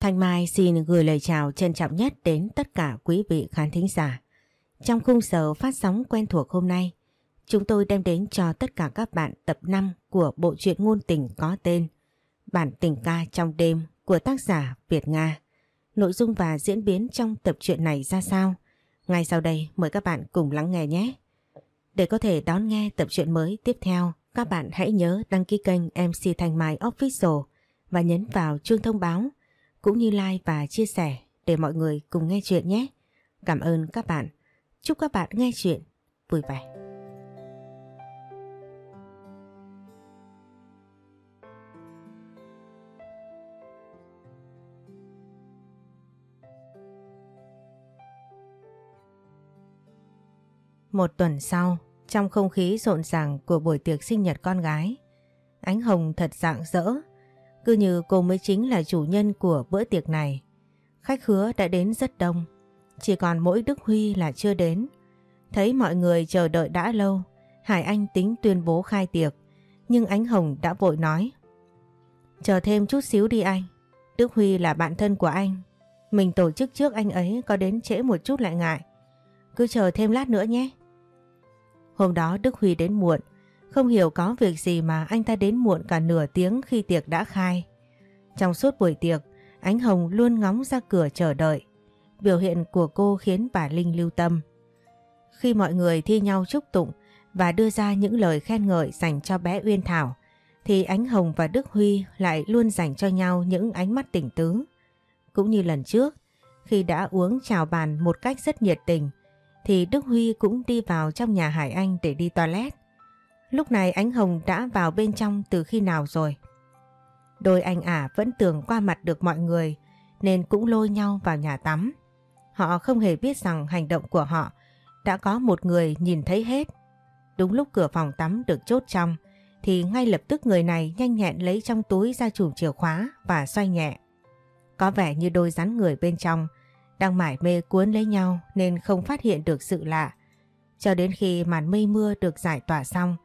Thanh Mai xin gửi lời chào trân trọng nhất đến tất cả quý vị khán thính giả. Trong khung giờ phát sóng quen thuộc hôm nay, chúng tôi đem đến cho tất cả các bạn tập 5 của bộ truyện ngôn tình có tên Bản tình ca trong đêm của tác giả Việt Nga. Nội dung và diễn biến trong tập truyện này ra sao? Ngay sau đây mời các bạn cùng lắng nghe nhé. Để có thể đón nghe tập truyện mới tiếp theo, các bạn hãy nhớ đăng ký kênh MC Thanh Mai Official và nhấn vào chuông thông báo cũng như like và chia sẻ để mọi người cùng nghe chuyện nhé. Cảm ơn các bạn. Chúc các bạn nghe chuyện vui vẻ. Một tuần sau, trong không khí rộn ràng của buổi tiệc sinh nhật con gái, ánh hồng thật rạng rỡ cứ như cô mới chính là chủ nhân của bữa tiệc này. Khách hứa đã đến rất đông, chỉ còn mỗi Đức Huy là chưa đến. Thấy mọi người chờ đợi đã lâu, Hải Anh tính tuyên bố khai tiệc, nhưng Ánh Hồng đã vội nói. Chờ thêm chút xíu đi anh, Đức Huy là bạn thân của anh. Mình tổ chức trước anh ấy có đến trễ một chút lại ngại. Cứ chờ thêm lát nữa nhé. Hôm đó Đức Huy đến muộn, không hiểu có việc gì mà anh ta đến muộn cả nửa tiếng khi tiệc đã khai. Trong suốt buổi tiệc, Ánh Hồng luôn ngóng ra cửa chờ đợi. Biểu hiện của cô khiến bà Linh lưu tâm. Khi mọi người thi nhau chúc tụng và đưa ra những lời khen ngợi dành cho bé Uyên Thảo, thì Ánh Hồng và Đức Huy lại luôn dành cho nhau những ánh mắt tỉnh tứ. Cũng như lần trước, khi đã uống chào bàn một cách rất nhiệt tình, thì Đức Huy cũng đi vào trong nhà Hải Anh để đi toilet. Lúc này ánh hồng đã vào bên trong từ khi nào rồi. Đôi anh ả vẫn tưởng qua mặt được mọi người, nên cũng lôi nhau vào nhà tắm. Họ không hề biết rằng hành động của họ đã có một người nhìn thấy hết. Đúng lúc cửa phòng tắm được chốt trong, thì ngay lập tức người này nhanh nhẹn lấy trong túi ra chùm chìa khóa và xoay nhẹ. Có vẻ như đôi rắn người bên trong đang mải mê cuốn lấy nhau nên không phát hiện được sự lạ. Cho đến khi màn mây mưa được giải tỏa xong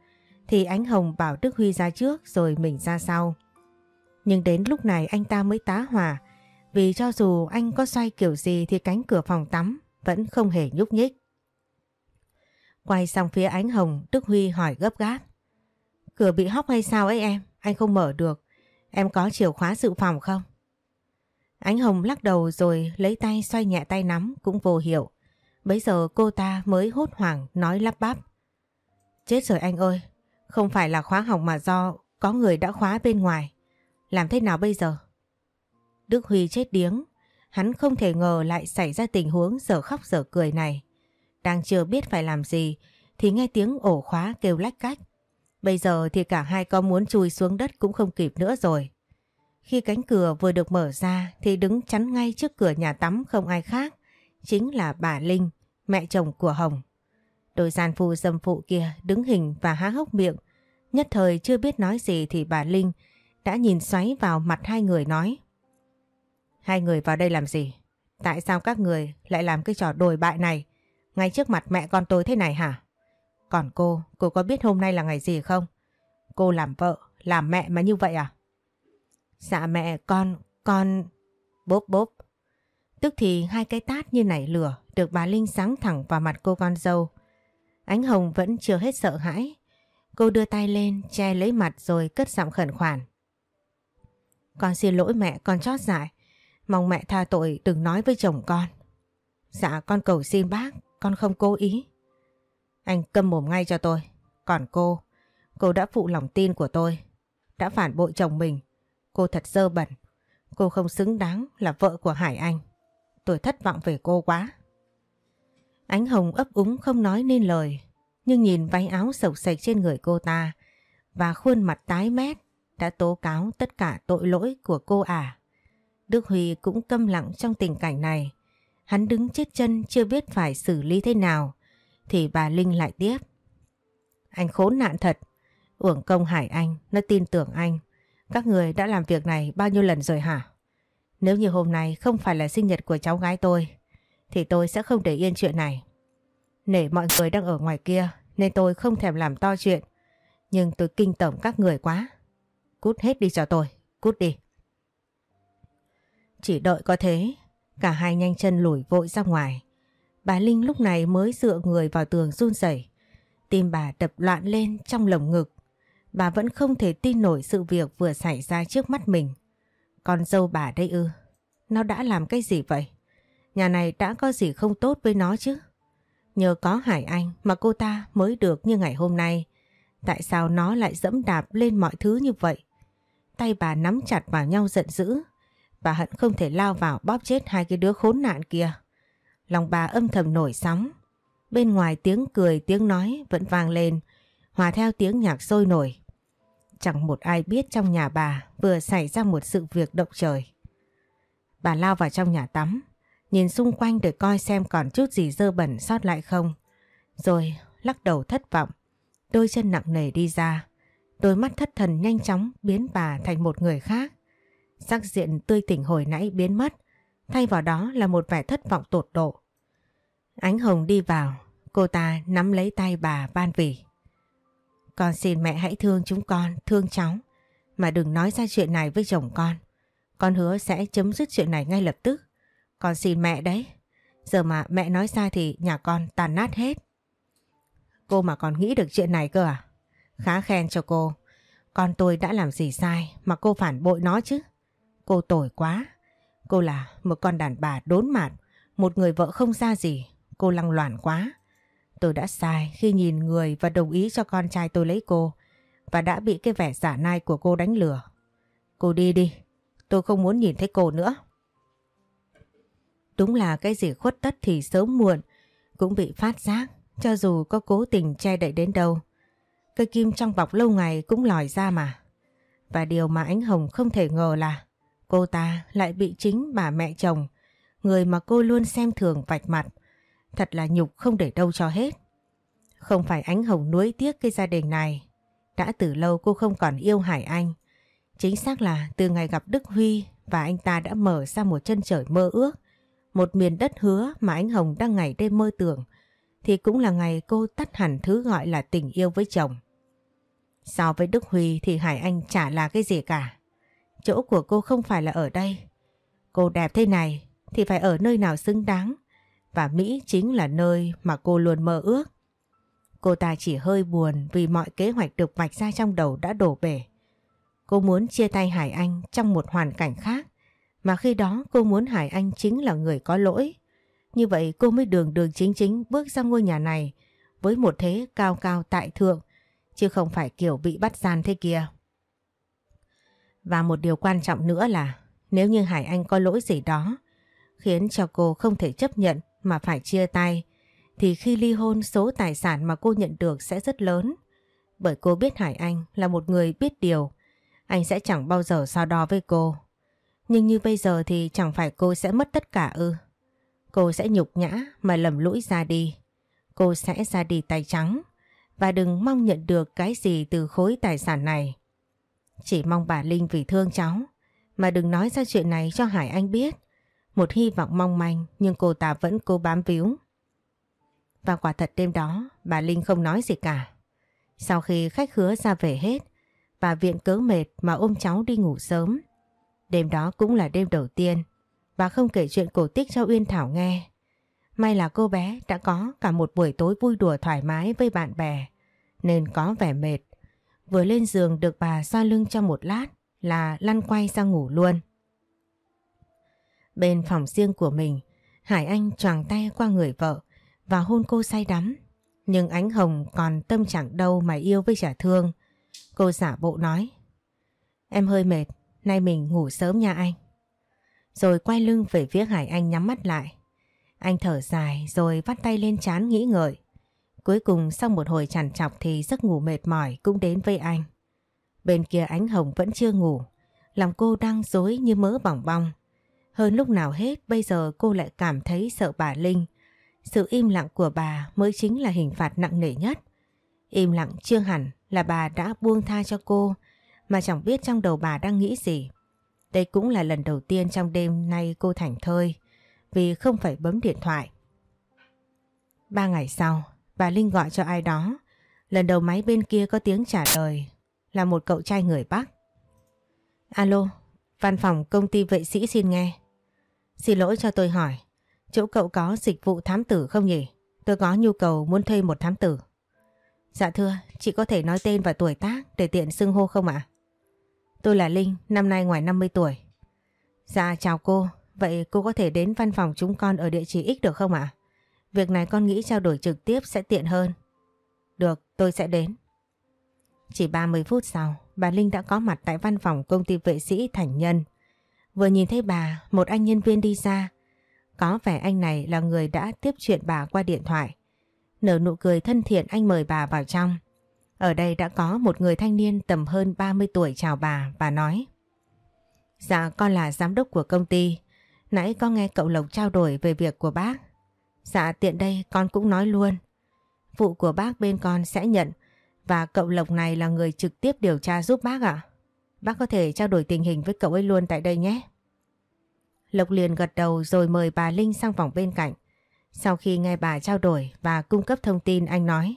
thì ánh hồng bảo Đức Huy ra trước rồi mình ra sau. Nhưng đến lúc này anh ta mới tá hỏa vì cho dù anh có xoay kiểu gì thì cánh cửa phòng tắm vẫn không hề nhúc nhích. Quay sang phía ánh hồng Đức Huy hỏi gấp gáp. Cửa bị hóc hay sao ấy em? Anh không mở được. Em có chìa khóa dự phòng không? Ánh hồng lắc đầu rồi lấy tay xoay nhẹ tay nắm cũng vô hiệu. Bây giờ cô ta mới hốt hoảng nói lắp bắp. Chết rồi anh ơi, không phải là khóa hỏng mà do có người đã khóa bên ngoài. Làm thế nào bây giờ? Đức Huy chết điếng. Hắn không thể ngờ lại xảy ra tình huống giờ khóc giờ cười này. Đang chưa biết phải làm gì thì nghe tiếng ổ khóa kêu lách cách. Bây giờ thì cả hai con muốn chui xuống đất cũng không kịp nữa rồi. Khi cánh cửa vừa được mở ra thì đứng chắn ngay trước cửa nhà tắm không ai khác. Chính là bà Linh, mẹ chồng của Hồng. Đôi gian phu dâm phụ kia đứng hình và há hốc miệng. Nhất thời chưa biết nói gì thì bà Linh đã nhìn xoáy vào mặt hai người nói. Hai người vào đây làm gì? Tại sao các người lại làm cái trò đồi bại này ngay trước mặt mẹ con tôi thế này hả? Còn cô, cô có biết hôm nay là ngày gì không? Cô làm vợ, làm mẹ mà như vậy à? Dạ mẹ, con, con... Bốp bốp. Tức thì hai cái tát như nảy lửa được bà Linh sáng thẳng vào mặt cô con dâu. Ánh Hồng vẫn chưa hết sợ hãi. Cô đưa tay lên che lấy mặt rồi cất giọng khẩn khoản. Con xin lỗi mẹ con chót dại. Mong mẹ tha tội đừng nói với chồng con. Dạ con cầu xin bác, con không cố ý. Anh câm mồm ngay cho tôi. Còn cô, cô đã phụ lòng tin của tôi. Đã phản bội chồng mình. Cô thật dơ bẩn. Cô không xứng đáng là vợ của Hải Anh. Tôi thất vọng về cô quá. Ánh Hồng ấp úng không nói nên lời, nhưng nhìn váy áo sầu sạch trên người cô ta và khuôn mặt tái mét đã tố cáo tất cả tội lỗi của cô à. Đức Huy cũng câm lặng trong tình cảnh này. Hắn đứng chết chân chưa biết phải xử lý thế nào, thì bà Linh lại tiếp. Anh khốn nạn thật, uổng công Hải Anh, nó tin tưởng anh. Các người đã làm việc này bao nhiêu lần rồi hả? Nếu như hôm nay không phải là sinh nhật của cháu gái tôi, thì tôi sẽ không để yên chuyện này. Nể mọi người đang ở ngoài kia nên tôi không thèm làm to chuyện. Nhưng tôi kinh tởm các người quá. Cút hết đi cho tôi, cút đi. Chỉ đợi có thế, cả hai nhanh chân lùi vội ra ngoài. Bà Linh lúc này mới dựa người vào tường run rẩy, Tim bà đập loạn lên trong lồng ngực. Bà vẫn không thể tin nổi sự việc vừa xảy ra trước mắt mình. Con dâu bà đây ư, nó đã làm cái gì vậy? Nhà này đã có gì không tốt với nó chứ? Nhờ có Hải Anh mà cô ta mới được như ngày hôm nay. Tại sao nó lại dẫm đạp lên mọi thứ như vậy? Tay bà nắm chặt vào nhau giận dữ. Bà hận không thể lao vào bóp chết hai cái đứa khốn nạn kia. Lòng bà âm thầm nổi sóng. Bên ngoài tiếng cười tiếng nói vẫn vang lên, hòa theo tiếng nhạc sôi nổi. Chẳng một ai biết trong nhà bà vừa xảy ra một sự việc động trời. Bà lao vào trong nhà tắm, nhìn xung quanh để coi xem còn chút gì dơ bẩn sót lại không. Rồi lắc đầu thất vọng, đôi chân nặng nề đi ra. Đôi mắt thất thần nhanh chóng biến bà thành một người khác. Sắc diện tươi tỉnh hồi nãy biến mất, thay vào đó là một vẻ thất vọng tột độ. Ánh Hồng đi vào, cô ta nắm lấy tay bà van vỉ. Con xin mẹ hãy thương chúng con, thương cháu, mà đừng nói ra chuyện này với chồng con. Con hứa sẽ chấm dứt chuyện này ngay lập tức. Con xin mẹ đấy. Giờ mà mẹ nói ra thì nhà con tàn nát hết. Cô mà còn nghĩ được chuyện này cơ à? Khá khen cho cô. Con tôi đã làm gì sai mà cô phản bội nó chứ? Cô tồi quá. Cô là một con đàn bà đốn mạt, một người vợ không ra gì. Cô lăng loạn quá. Tôi đã sai khi nhìn người và đồng ý cho con trai tôi lấy cô và đã bị cái vẻ giả nai của cô đánh lừa. Cô đi đi, tôi không muốn nhìn thấy cô nữa. Đúng là cái gì khuất tất thì sớm muộn cũng bị phát giác cho dù có cố tình che đậy đến đâu. Cây kim trong bọc lâu ngày cũng lòi ra mà. Và điều mà ánh Hồng không thể ngờ là cô ta lại bị chính bà mẹ chồng, người mà cô luôn xem thường vạch mặt. Thật là nhục không để đâu cho hết. Không phải ánh Hồng nuối tiếc cái gia đình này. Đã từ lâu cô không còn yêu Hải Anh. Chính xác là từ ngày gặp Đức Huy và anh ta đã mở ra một chân trời mơ ước. Một miền đất hứa mà anh Hồng đang ngày đêm mơ tưởng, thì cũng là ngày cô tắt hẳn thứ gọi là tình yêu với chồng. So với Đức Huy thì Hải Anh chả là cái gì cả. Chỗ của cô không phải là ở đây. Cô đẹp thế này thì phải ở nơi nào xứng đáng, và Mỹ chính là nơi mà cô luôn mơ ước. Cô ta chỉ hơi buồn vì mọi kế hoạch được vạch ra trong đầu đã đổ bể. Cô muốn chia tay Hải Anh trong một hoàn cảnh khác mà khi đó cô muốn Hải Anh chính là người có lỗi. Như vậy cô mới đường đường chính chính bước ra ngôi nhà này với một thế cao cao tại thượng chứ không phải kiểu bị bắt gian thế kia. Và một điều quan trọng nữa là nếu như Hải Anh có lỗi gì đó khiến cho cô không thể chấp nhận mà phải chia tay thì khi ly hôn số tài sản mà cô nhận được sẽ rất lớn. Bởi cô biết Hải Anh là một người biết điều, anh sẽ chẳng bao giờ so đo với cô. Nhưng như bây giờ thì chẳng phải cô sẽ mất tất cả ư. Cô sẽ nhục nhã mà lầm lũi ra đi. Cô sẽ ra đi tay trắng và đừng mong nhận được cái gì từ khối tài sản này. Chỉ mong bà Linh vì thương cháu mà đừng nói ra chuyện này cho Hải Anh biết. Một hy vọng mong manh nhưng cô ta vẫn cố bám víu. Và quả thật đêm đó bà Linh không nói gì cả. Sau khi khách hứa ra về hết, bà viện cớ mệt mà ôm cháu đi ngủ sớm. Đêm đó cũng là đêm đầu tiên, bà không kể chuyện cổ tích cho Uyên Thảo nghe. May là cô bé đã có cả một buổi tối vui đùa thoải mái với bạn bè, nên có vẻ mệt. Vừa lên giường được bà xoa lưng cho một lát là lăn quay ra ngủ luôn. Bên phòng riêng của mình, Hải Anh choàng tay qua người vợ và hôn cô say đắm. Nhưng ánh hồng còn tâm trạng đâu mà yêu với trả thương. Cô giả bộ nói. Em hơi mệt, nay mình ngủ sớm nha anh. Rồi quay lưng về phía Hải Anh nhắm mắt lại. Anh thở dài rồi vắt tay lên chán nghĩ ngợi. Cuối cùng sau một hồi chằn chọc thì giấc ngủ mệt mỏi cũng đến với anh. Bên kia ánh hồng vẫn chưa ngủ. Lòng cô đang dối như mỡ bỏng bong. Hơn lúc nào hết, bây giờ cô lại cảm thấy sợ bà Linh. Sự im lặng của bà mới chính là hình phạt nặng nề nhất. Im lặng chưa hẳn là bà đã buông tha cho cô mà chẳng biết trong đầu bà đang nghĩ gì. Đây cũng là lần đầu tiên trong đêm nay cô thảnh thơi vì không phải bấm điện thoại. Ba ngày sau, bà Linh gọi cho ai đó. Lần đầu máy bên kia có tiếng trả lời là một cậu trai người Bắc. Alo, văn phòng công ty vệ sĩ xin nghe. Xin lỗi cho tôi hỏi, chỗ cậu có dịch vụ thám tử không nhỉ? Tôi có nhu cầu muốn thuê một thám tử. Dạ thưa, chị có thể nói tên và tuổi tác để tiện xưng hô không ạ? Tôi là Linh, năm nay ngoài 50 tuổi. Dạ chào cô, vậy cô có thể đến văn phòng chúng con ở địa chỉ X được không ạ? Việc này con nghĩ trao đổi trực tiếp sẽ tiện hơn. Được, tôi sẽ đến. Chỉ 30 phút sau, bà Linh đã có mặt tại văn phòng công ty vệ sĩ Thành Nhân. Vừa nhìn thấy bà, một anh nhân viên đi ra. Có vẻ anh này là người đã tiếp chuyện bà qua điện thoại. Nở nụ cười thân thiện anh mời bà vào trong. Ở đây đã có một người thanh niên tầm hơn 30 tuổi chào bà và nói Dạ con là giám đốc của công ty. Nãy con nghe cậu Lộc trao đổi về việc của bác. Dạ tiện đây con cũng nói luôn. Vụ của bác bên con sẽ nhận và cậu Lộc này là người trực tiếp điều tra giúp bác ạ. Bác có thể trao đổi tình hình với cậu ấy luôn tại đây nhé. Lộc liền gật đầu rồi mời bà Linh sang phòng bên cạnh. Sau khi nghe bà trao đổi và cung cấp thông tin, anh nói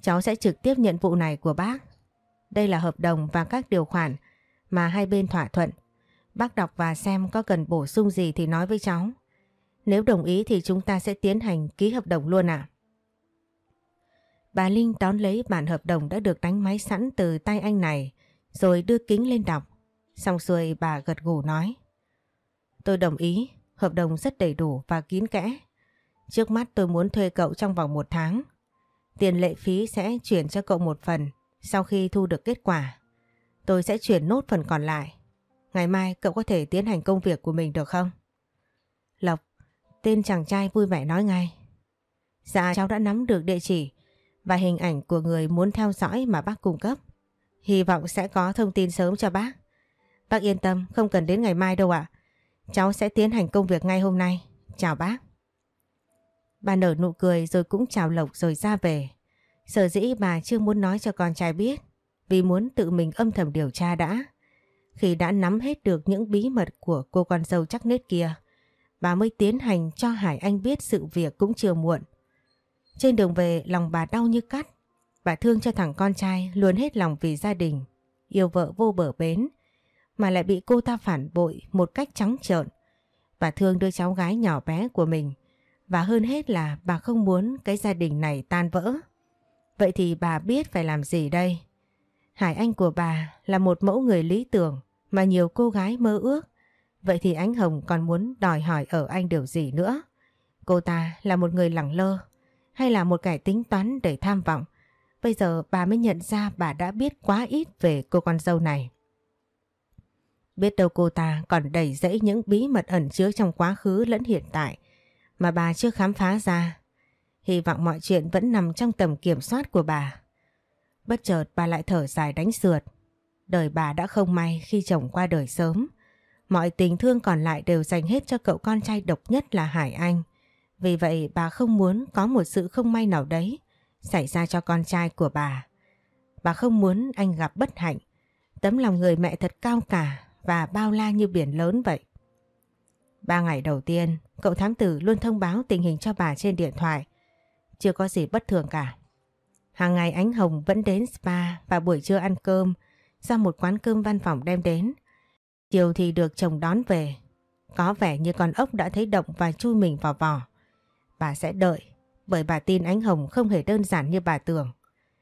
Cháu sẽ trực tiếp nhận vụ này của bác. Đây là hợp đồng và các điều khoản mà hai bên thỏa thuận. Bác đọc và xem có cần bổ sung gì thì nói với cháu. Nếu đồng ý thì chúng ta sẽ tiến hành ký hợp đồng luôn ạ. Bà Linh đón lấy bản hợp đồng đã được đánh máy sẵn từ tay anh này rồi đưa kính lên đọc. Xong xuôi bà gật gù nói. Tôi đồng ý, hợp đồng rất đầy đủ và kín kẽ. Trước mắt tôi muốn thuê cậu trong vòng một tháng. Tiền lệ phí sẽ chuyển cho cậu một phần sau khi thu được kết quả. Tôi sẽ chuyển nốt phần còn lại. Ngày mai cậu có thể tiến hành công việc của mình được không? Lộc, tên chàng trai vui vẻ nói ngay. Dạ cháu đã nắm được địa chỉ và hình ảnh của người muốn theo dõi mà bác cung cấp. Hy vọng sẽ có thông tin sớm cho bác. Bác yên tâm, không cần đến ngày mai đâu ạ. Cháu sẽ tiến hành công việc ngay hôm nay. Chào bác. Bà nở nụ cười rồi cũng chào Lộc rồi ra về. Sở dĩ bà chưa muốn nói cho con trai biết vì muốn tự mình âm thầm điều tra đã. Khi đã nắm hết được những bí mật của cô con dâu chắc nết kia, bà mới tiến hành cho Hải Anh biết sự việc cũng chưa muộn. Trên đường về lòng bà đau như cắt. Bà thương cho thằng con trai luôn hết lòng vì gia đình, yêu vợ vô bờ bến, mà lại bị cô ta phản bội một cách trắng trợn. Bà thương đứa cháu gái nhỏ bé của mình, và hơn hết là bà không muốn cái gia đình này tan vỡ. Vậy thì bà biết phải làm gì đây? Hải Anh của bà là một mẫu người lý tưởng mà nhiều cô gái mơ ước. Vậy thì ánh Hồng còn muốn đòi hỏi ở anh điều gì nữa? Cô ta là một người lẳng lơ hay là một kẻ tính toán để tham vọng? Bây giờ bà mới nhận ra bà đã biết quá ít về cô con dâu này. Biết đâu cô ta còn đầy dẫy những bí mật ẩn chứa trong quá khứ lẫn hiện tại mà bà chưa khám phá ra. Hy vọng mọi chuyện vẫn nằm trong tầm kiểm soát của bà. Bất chợt bà lại thở dài đánh sượt. Đời bà đã không may khi chồng qua đời sớm. Mọi tình thương còn lại đều dành hết cho cậu con trai độc nhất là Hải Anh. Vì vậy bà không muốn có một sự không may nào đấy xảy ra cho con trai của bà. Bà không muốn anh gặp bất hạnh. Tấm lòng người mẹ thật cao cả và bao la như biển lớn vậy. Ba ngày đầu tiên, cậu thám tử luôn thông báo tình hình cho bà trên điện thoại. Chưa có gì bất thường cả. Hàng ngày ánh Hồng vẫn đến spa và buổi trưa ăn cơm ra một quán cơm văn phòng đem đến. Chiều thì được chồng đón về. Có vẻ như con ốc đã thấy động và chui mình vào vỏ. Bà sẽ đợi bởi bà tin ánh Hồng không hề đơn giản như bà tưởng.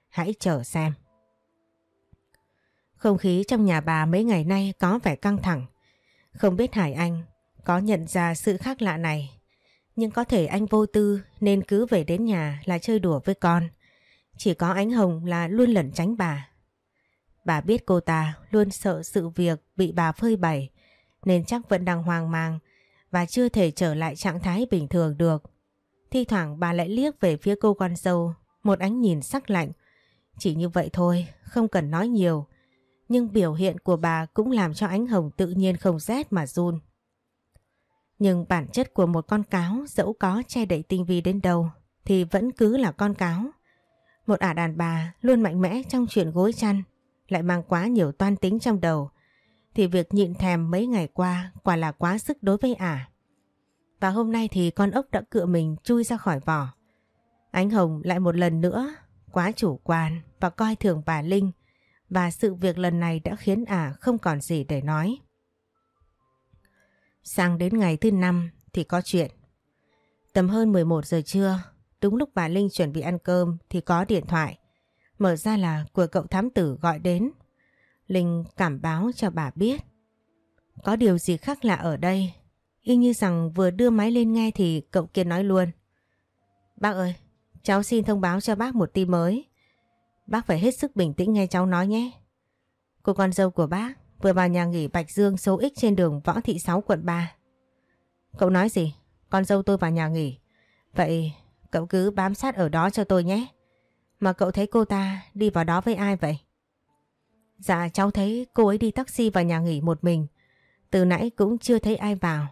Hãy chờ xem. Không khí trong nhà bà mấy ngày nay có vẻ căng thẳng. Không biết Hải Anh có nhận ra sự khác lạ này. Nhưng có thể anh vô tư nên cứ về đến nhà là chơi đùa với con. Chỉ có ánh hồng là luôn lẩn tránh bà. Bà biết cô ta luôn sợ sự việc bị bà phơi bày nên chắc vẫn đang hoang mang và chưa thể trở lại trạng thái bình thường được. Thi thoảng bà lại liếc về phía cô con dâu một ánh nhìn sắc lạnh. Chỉ như vậy thôi, không cần nói nhiều. Nhưng biểu hiện của bà cũng làm cho ánh hồng tự nhiên không rét mà run. Nhưng bản chất của một con cáo dẫu có che đậy tinh vi đến đâu thì vẫn cứ là con cáo. Một ả đàn bà luôn mạnh mẽ trong chuyện gối chăn, lại mang quá nhiều toan tính trong đầu, thì việc nhịn thèm mấy ngày qua quả là quá sức đối với ả. Và hôm nay thì con ốc đã cựa mình chui ra khỏi vỏ. Ánh Hồng lại một lần nữa, quá chủ quan và coi thường bà Linh, và sự việc lần này đã khiến ả không còn gì để nói. Sang đến ngày thứ năm thì có chuyện. Tầm hơn 11 giờ trưa, đúng lúc bà Linh chuẩn bị ăn cơm thì có điện thoại. Mở ra là của cậu thám tử gọi đến. Linh cảm báo cho bà biết. Có điều gì khác lạ ở đây. Y như rằng vừa đưa máy lên nghe thì cậu kia nói luôn. Bác ơi, cháu xin thông báo cho bác một tin mới. Bác phải hết sức bình tĩnh nghe cháu nói nhé. Cô con dâu của bác vừa vào nhà nghỉ Bạch Dương số X trên đường Võ Thị 6 quận 3. Cậu nói gì? Con dâu tôi vào nhà nghỉ. Vậy cậu cứ bám sát ở đó cho tôi nhé. Mà cậu thấy cô ta đi vào đó với ai vậy? Dạ cháu thấy cô ấy đi taxi vào nhà nghỉ một mình. Từ nãy cũng chưa thấy ai vào.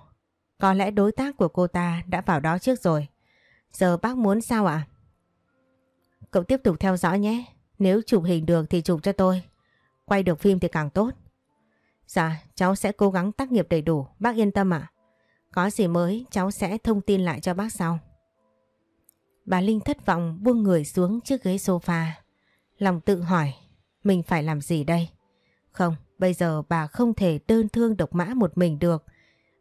Có lẽ đối tác của cô ta đã vào đó trước rồi. Giờ bác muốn sao ạ? Cậu tiếp tục theo dõi nhé. Nếu chụp hình được thì chụp cho tôi. Quay được phim thì càng tốt. Dạ, cháu sẽ cố gắng tác nghiệp đầy đủ. Bác yên tâm ạ. Có gì mới cháu sẽ thông tin lại cho bác sau. Bà Linh thất vọng buông người xuống chiếc ghế sofa. Lòng tự hỏi, mình phải làm gì đây? Không, bây giờ bà không thể đơn thương độc mã một mình được.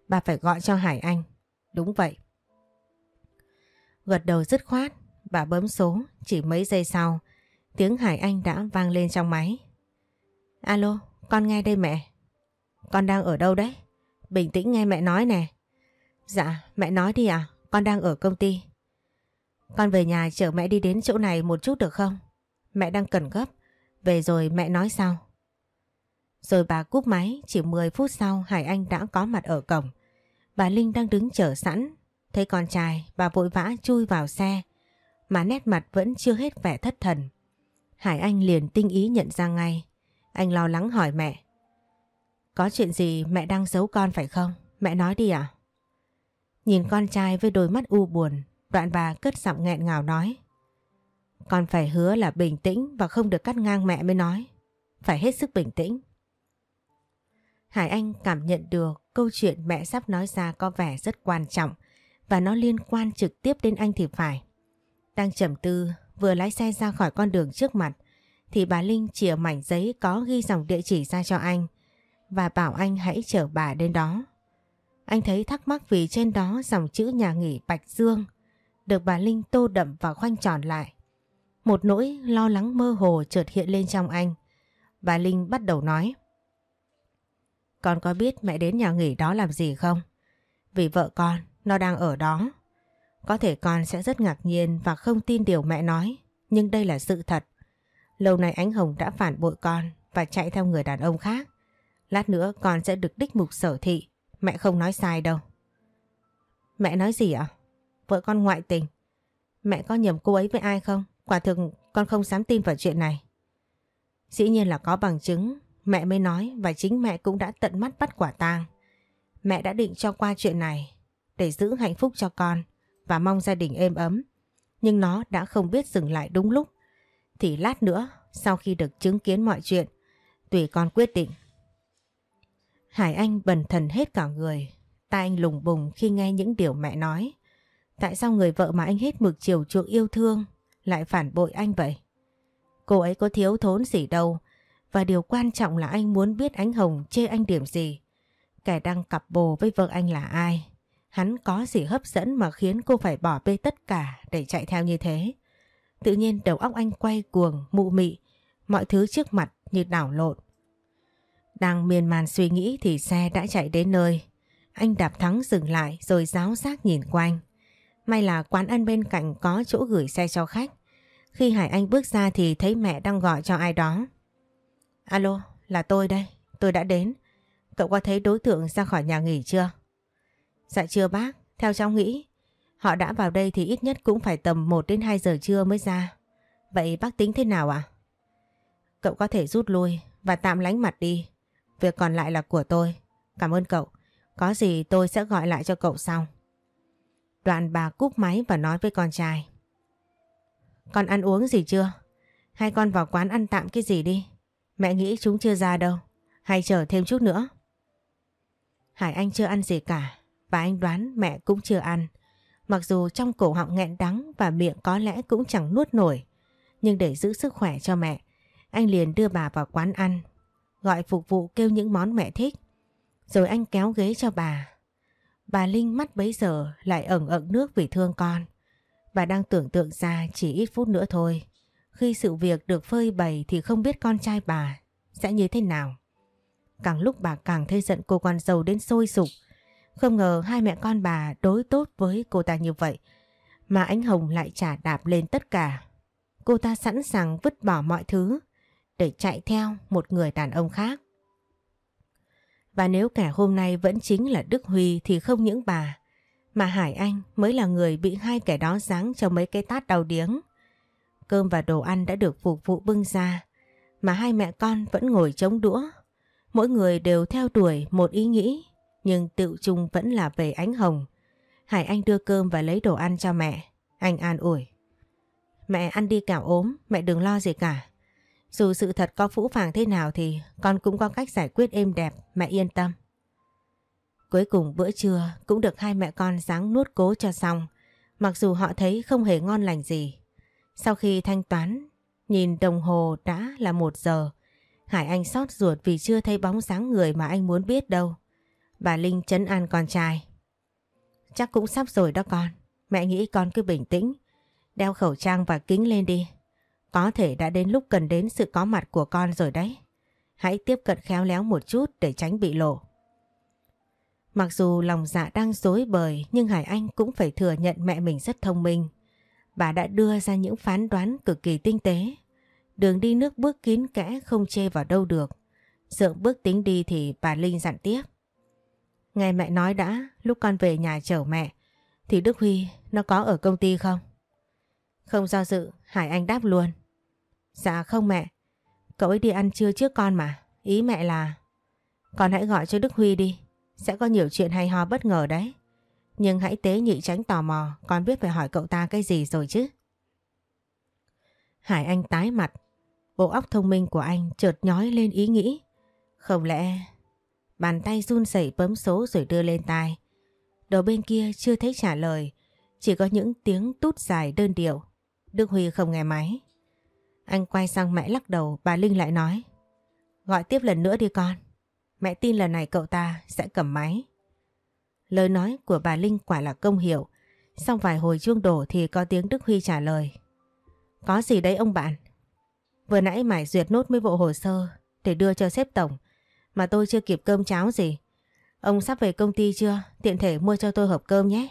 Bà phải gọi cho Hải Anh. Đúng vậy. Gật đầu dứt khoát, bà bấm số, chỉ mấy giây sau, tiếng Hải Anh đã vang lên trong máy. Alo, con nghe đây mẹ. Con đang ở đâu đấy? Bình tĩnh nghe mẹ nói nè. Dạ, mẹ nói đi à, con đang ở công ty. Con về nhà chở mẹ đi đến chỗ này một chút được không? Mẹ đang cần gấp, về rồi mẹ nói sau. Rồi bà cúp máy, chỉ 10 phút sau Hải Anh đã có mặt ở cổng. Bà Linh đang đứng chờ sẵn, thấy con trai, bà vội vã chui vào xe, mà nét mặt vẫn chưa hết vẻ thất thần. Hải Anh liền tinh ý nhận ra ngay. Anh lo lắng hỏi mẹ. Có chuyện gì mẹ đang giấu con phải không? Mẹ nói đi à? Nhìn con trai với đôi mắt u buồn, đoạn bà cất giọng nghẹn ngào nói. Con phải hứa là bình tĩnh và không được cắt ngang mẹ mới nói. Phải hết sức bình tĩnh. Hải Anh cảm nhận được câu chuyện mẹ sắp nói ra có vẻ rất quan trọng và nó liên quan trực tiếp đến anh thì phải. Đang trầm tư, vừa lái xe ra khỏi con đường trước mặt thì bà Linh chìa mảnh giấy có ghi dòng địa chỉ ra cho anh và bảo anh hãy chở bà đến đó. Anh thấy thắc mắc vì trên đó dòng chữ nhà nghỉ Bạch Dương được bà Linh tô đậm và khoanh tròn lại. Một nỗi lo lắng mơ hồ chợt hiện lên trong anh. Bà Linh bắt đầu nói. Con có biết mẹ đến nhà nghỉ đó làm gì không? Vì vợ con, nó đang ở đó. Có thể con sẽ rất ngạc nhiên và không tin điều mẹ nói, nhưng đây là sự thật. Lâu nay ánh Hồng đã phản bội con và chạy theo người đàn ông khác. Lát nữa con sẽ được đích mục sở thị, mẹ không nói sai đâu. Mẹ nói gì ạ? Vợ con ngoại tình. Mẹ có nhầm cô ấy với ai không? Quả thực con không dám tin vào chuyện này. Dĩ nhiên là có bằng chứng, mẹ mới nói và chính mẹ cũng đã tận mắt bắt quả tang. Mẹ đã định cho qua chuyện này để giữ hạnh phúc cho con và mong gia đình êm ấm. Nhưng nó đã không biết dừng lại đúng lúc. Thì lát nữa, sau khi được chứng kiến mọi chuyện, tùy con quyết định. Hải Anh bần thần hết cả người, tai anh lùng bùng khi nghe những điều mẹ nói. Tại sao người vợ mà anh hết mực chiều chuộng yêu thương lại phản bội anh vậy? Cô ấy có thiếu thốn gì đâu và điều quan trọng là anh muốn biết ánh Hồng chê anh điểm gì. Kẻ đang cặp bồ với vợ anh là ai? Hắn có gì hấp dẫn mà khiến cô phải bỏ bê tất cả để chạy theo như thế? Tự nhiên đầu óc anh quay cuồng, mụ mị, mọi thứ trước mặt như đảo lộn. Đang miên man suy nghĩ thì xe đã chạy đến nơi. Anh đạp thắng dừng lại rồi giáo giác nhìn quanh. May là quán ăn bên cạnh có chỗ gửi xe cho khách. Khi Hải Anh bước ra thì thấy mẹ đang gọi cho ai đó. Alo, là tôi đây, tôi đã đến. Cậu có thấy đối tượng ra khỏi nhà nghỉ chưa? Dạ chưa bác, theo cháu nghĩ, họ đã vào đây thì ít nhất cũng phải tầm 1 đến 2 giờ trưa mới ra. Vậy bác tính thế nào ạ? Cậu có thể rút lui và tạm lánh mặt đi. Việc còn lại là của tôi. Cảm ơn cậu. Có gì tôi sẽ gọi lại cho cậu sau. Đoạn bà cúp máy và nói với con trai. Con ăn uống gì chưa? Hay con vào quán ăn tạm cái gì đi? Mẹ nghĩ chúng chưa ra đâu. Hay chờ thêm chút nữa? Hải Anh chưa ăn gì cả và anh đoán mẹ cũng chưa ăn. Mặc dù trong cổ họng nghẹn đắng và miệng có lẽ cũng chẳng nuốt nổi. Nhưng để giữ sức khỏe cho mẹ, anh liền đưa bà vào quán ăn. Gọi phục vụ kêu những món mẹ thích. Rồi anh kéo ghế cho bà. Bà Linh mắt bấy giờ lại ẩn ẩn nước vì thương con. Bà đang tưởng tượng ra chỉ ít phút nữa thôi. Khi sự việc được phơi bày thì không biết con trai bà sẽ như thế nào. Càng lúc bà càng thấy giận cô con dâu đến sôi sục. Không ngờ hai mẹ con bà đối tốt với cô ta như vậy. Mà anh Hồng lại trả đạp lên tất cả. Cô ta sẵn sàng vứt bỏ mọi thứ để chạy theo một người đàn ông khác. Và nếu kẻ hôm nay vẫn chính là Đức Huy thì không những bà, mà Hải Anh mới là người bị hai kẻ đó giáng cho mấy cái tát đau điếng. Cơm và đồ ăn đã được phục vụ bưng ra, mà hai mẹ con vẫn ngồi chống đũa. Mỗi người đều theo đuổi một ý nghĩ, nhưng tự chung vẫn là về ánh hồng. Hải Anh đưa cơm và lấy đồ ăn cho mẹ. Anh an ủi. Mẹ ăn đi cả ốm, mẹ đừng lo gì cả. Dù sự thật có phũ phàng thế nào thì con cũng có cách giải quyết êm đẹp, mẹ yên tâm. Cuối cùng bữa trưa cũng được hai mẹ con ráng nuốt cố cho xong, mặc dù họ thấy không hề ngon lành gì. Sau khi thanh toán, nhìn đồng hồ đã là một giờ, Hải Anh sót ruột vì chưa thấy bóng dáng người mà anh muốn biết đâu. Bà Linh chấn an con trai. Chắc cũng sắp rồi đó con, mẹ nghĩ con cứ bình tĩnh, đeo khẩu trang và kính lên đi. Có thể đã đến lúc cần đến sự có mặt của con rồi đấy. Hãy tiếp cận khéo léo một chút để tránh bị lộ. Mặc dù lòng dạ đang dối bời nhưng Hải Anh cũng phải thừa nhận mẹ mình rất thông minh. Bà đã đưa ra những phán đoán cực kỳ tinh tế. Đường đi nước bước kín kẽ không chê vào đâu được. Dượng bước tính đi thì bà Linh dặn tiếp. Nghe mẹ nói đã, lúc con về nhà chở mẹ, thì Đức Huy nó có ở công ty không? Không do dự, Hải Anh đáp luôn. Dạ không mẹ, cậu ấy đi ăn trưa trước con mà. Ý mẹ là... Con hãy gọi cho Đức Huy đi, sẽ có nhiều chuyện hay ho bất ngờ đấy. Nhưng hãy tế nhị tránh tò mò, con biết phải hỏi cậu ta cái gì rồi chứ. Hải Anh tái mặt, bộ óc thông minh của anh chợt nhói lên ý nghĩ. Không lẽ... Bàn tay run rẩy bấm số rồi đưa lên tai. Đầu bên kia chưa thấy trả lời, chỉ có những tiếng tút dài đơn điệu. Đức Huy không nghe máy. Anh quay sang mẹ lắc đầu, bà Linh lại nói. Gọi tiếp lần nữa đi con. Mẹ tin lần này cậu ta sẽ cầm máy. Lời nói của bà Linh quả là công hiệu. Xong vài hồi chuông đổ thì có tiếng Đức Huy trả lời. Có gì đấy ông bạn? Vừa nãy mải duyệt nốt mấy bộ hồ sơ để đưa cho sếp tổng mà tôi chưa kịp cơm cháo gì. Ông sắp về công ty chưa? Tiện thể mua cho tôi hộp cơm nhé.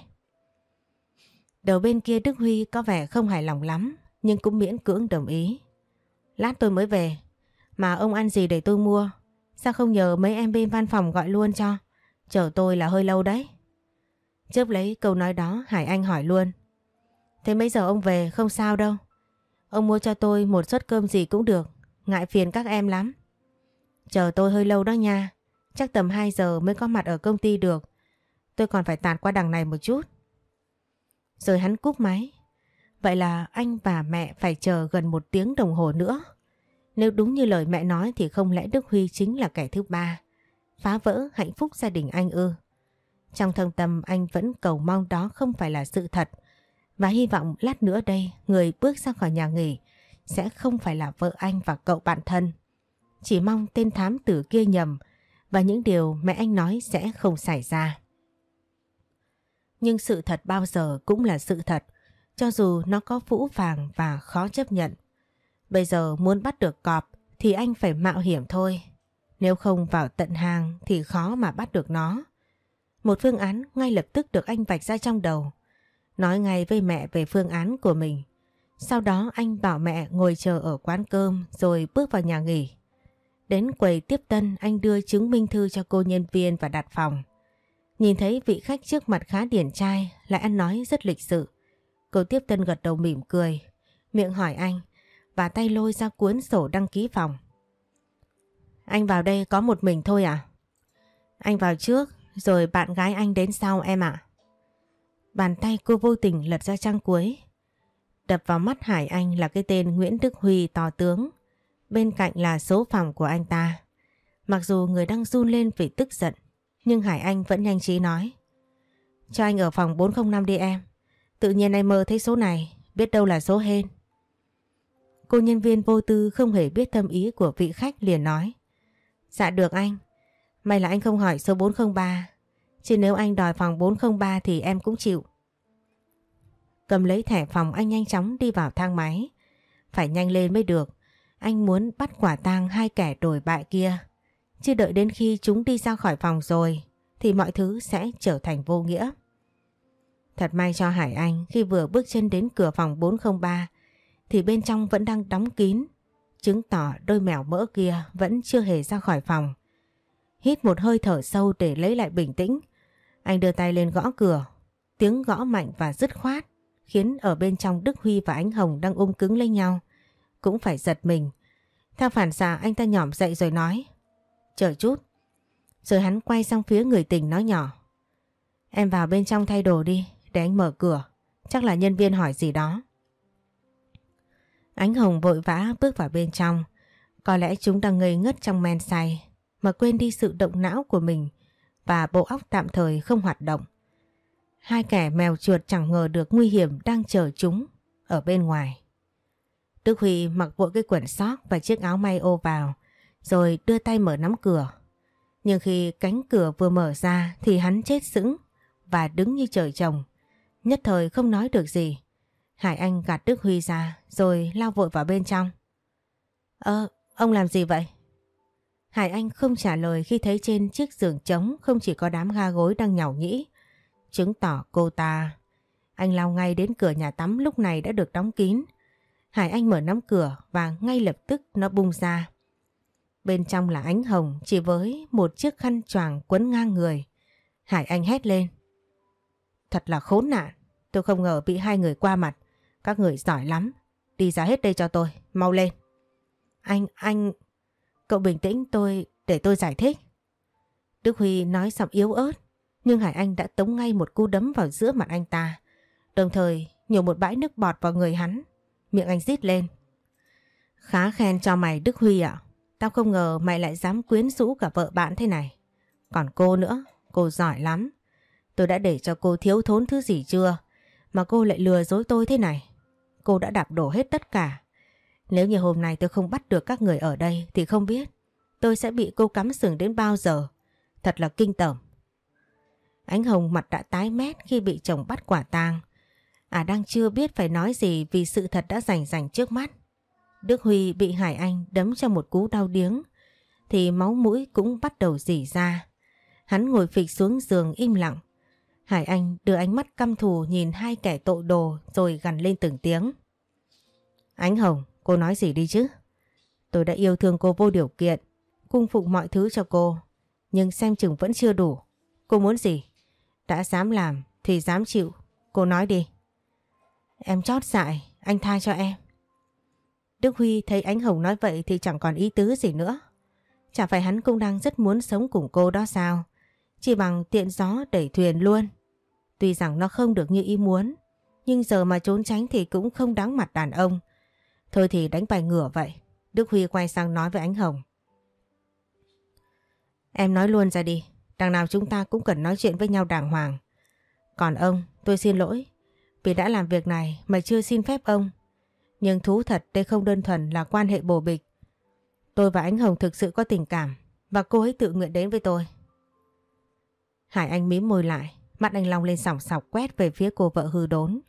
Đầu bên kia Đức Huy có vẻ không hài lòng lắm nhưng cũng miễn cưỡng đồng ý. Lát tôi mới về, mà ông ăn gì để tôi mua? Sao không nhờ mấy em bên văn phòng gọi luôn cho? Chờ tôi là hơi lâu đấy. Chớp lấy câu nói đó Hải Anh hỏi luôn. Thế mấy giờ ông về không sao đâu. Ông mua cho tôi một suất cơm gì cũng được, ngại phiền các em lắm. Chờ tôi hơi lâu đó nha, chắc tầm 2 giờ mới có mặt ở công ty được. Tôi còn phải tạt qua đằng này một chút. Rồi hắn cúp máy, Vậy là anh và mẹ phải chờ gần một tiếng đồng hồ nữa. Nếu đúng như lời mẹ nói thì không lẽ Đức Huy chính là kẻ thứ ba, phá vỡ hạnh phúc gia đình anh ư. Trong thâm tâm anh vẫn cầu mong đó không phải là sự thật và hy vọng lát nữa đây người bước ra khỏi nhà nghỉ sẽ không phải là vợ anh và cậu bạn thân. Chỉ mong tên thám tử kia nhầm và những điều mẹ anh nói sẽ không xảy ra. Nhưng sự thật bao giờ cũng là sự thật cho dù nó có vũ vàng và khó chấp nhận. Bây giờ muốn bắt được cọp thì anh phải mạo hiểm thôi. Nếu không vào tận hàng thì khó mà bắt được nó. Một phương án ngay lập tức được anh vạch ra trong đầu. Nói ngay với mẹ về phương án của mình. Sau đó anh bảo mẹ ngồi chờ ở quán cơm rồi bước vào nhà nghỉ. Đến quầy tiếp tân, anh đưa chứng minh thư cho cô nhân viên và đặt phòng. Nhìn thấy vị khách trước mặt khá điển trai, lại ăn nói rất lịch sự. Cô tiếp tân gật đầu mỉm cười, miệng hỏi anh và tay lôi ra cuốn sổ đăng ký phòng. Anh vào đây có một mình thôi à? Anh vào trước rồi bạn gái anh đến sau em ạ. Bàn tay cô vô tình lật ra trang cuối. Đập vào mắt Hải Anh là cái tên Nguyễn Đức Huy to tướng. Bên cạnh là số phòng của anh ta. Mặc dù người đang run lên vì tức giận, nhưng Hải Anh vẫn nhanh trí nói. Cho anh ở phòng 405 đi em. Tự nhiên anh mơ thấy số này, biết đâu là số hên. Cô nhân viên vô tư không hề biết tâm ý của vị khách liền nói. Dạ được anh, may là anh không hỏi số 403, Chứ nếu anh đòi phòng 403 thì em cũng chịu. Cầm lấy thẻ phòng anh nhanh chóng đi vào thang máy. Phải nhanh lên mới được. Anh muốn bắt quả tang hai kẻ đổi bại kia. Chứ đợi đến khi chúng đi ra khỏi phòng rồi thì mọi thứ sẽ trở thành vô nghĩa. Thật may cho Hải Anh khi vừa bước chân đến cửa phòng 403 thì bên trong vẫn đang đóng kín, chứng tỏ đôi mèo mỡ kia vẫn chưa hề ra khỏi phòng. Hít một hơi thở sâu để lấy lại bình tĩnh, anh đưa tay lên gõ cửa, tiếng gõ mạnh và dứt khoát khiến ở bên trong Đức Huy và Ánh Hồng đang ôm cứng lên nhau, cũng phải giật mình. Theo phản xạ anh ta nhỏm dậy rồi nói, chờ chút. Rồi hắn quay sang phía người tình nói nhỏ, em vào bên trong thay đồ đi, để anh mở cửa, chắc là nhân viên hỏi gì đó. Ánh Hồng vội vã bước vào bên trong, có lẽ chúng đang ngây ngất trong men say mà quên đi sự động não của mình và bộ óc tạm thời không hoạt động. Hai kẻ mèo chuột chẳng ngờ được nguy hiểm đang chờ chúng ở bên ngoài. Đức Huy mặc vội cái quần sóc và chiếc áo may ô vào, rồi đưa tay mở nắm cửa. Nhưng khi cánh cửa vừa mở ra thì hắn chết sững và đứng như trời trồng. Nhất thời không nói được gì. Hải Anh gạt Đức Huy ra rồi lao vội vào bên trong. Ơ, ông làm gì vậy? Hải Anh không trả lời khi thấy trên chiếc giường trống không chỉ có đám ga gối đang nhàu nhĩ. Chứng tỏ cô ta... Anh lao ngay đến cửa nhà tắm lúc này đã được đóng kín. Hải Anh mở nắm cửa và ngay lập tức nó bung ra. Bên trong là ánh hồng chỉ với một chiếc khăn choàng quấn ngang người. Hải Anh hét lên. Thật là khốn nạn. Tôi không ngờ bị hai người qua mặt. Các người giỏi lắm. Đi ra hết đây cho tôi. Mau lên. Anh, anh... Cậu bình tĩnh tôi để tôi giải thích. Đức Huy nói giọng yếu ớt. Nhưng Hải Anh đã tống ngay một cú đấm vào giữa mặt anh ta. Đồng thời nhổ một bãi nước bọt vào người hắn. Miệng anh rít lên. Khá khen cho mày Đức Huy ạ. Tao không ngờ mày lại dám quyến rũ cả vợ bạn thế này. Còn cô nữa, cô giỏi lắm. Tôi đã để cho cô thiếu thốn thứ gì chưa? Mà cô lại lừa dối tôi thế này. Cô đã đạp đổ hết tất cả. Nếu như hôm nay tôi không bắt được các người ở đây thì không biết tôi sẽ bị cô cắm sừng đến bao giờ. Thật là kinh tởm. Ánh Hồng mặt đã tái mét khi bị chồng bắt quả tang. À đang chưa biết phải nói gì vì sự thật đã rành rành trước mắt. Đức Huy bị Hải Anh đấm cho một cú đau điếng, thì máu mũi cũng bắt đầu dỉ ra. Hắn ngồi phịch xuống giường im lặng. Hải Anh đưa ánh mắt căm thù nhìn hai kẻ tội đồ rồi gằn lên từng tiếng. Ánh Hồng, cô nói gì đi chứ? Tôi đã yêu thương cô vô điều kiện, cung phụng mọi thứ cho cô, nhưng xem chừng vẫn chưa đủ. Cô muốn gì? Đã dám làm thì dám chịu, cô nói đi. Em chót dại, anh tha cho em. Đức Huy thấy Ánh Hồng nói vậy thì chẳng còn ý tứ gì nữa. Chả phải hắn cũng đang rất muốn sống cùng cô đó sao? Chỉ bằng tiện gió đẩy thuyền luôn. Tuy rằng nó không được như ý muốn, nhưng giờ mà trốn tránh thì cũng không đáng mặt đàn ông. Thôi thì đánh bài ngửa vậy. Đức Huy quay sang nói với Ánh Hồng. Em nói luôn ra đi, đằng nào chúng ta cũng cần nói chuyện với nhau đàng hoàng. Còn ông, tôi xin lỗi, vì đã làm việc này mà chưa xin phép ông. Nhưng thú thật đây không đơn thuần là quan hệ bồ bịch. Tôi và Ánh Hồng thực sự có tình cảm và cô ấy tự nguyện đến với tôi. Hải Anh mím môi lại, mặt anh long lên sòng sọc quét về phía cô vợ hư đốn.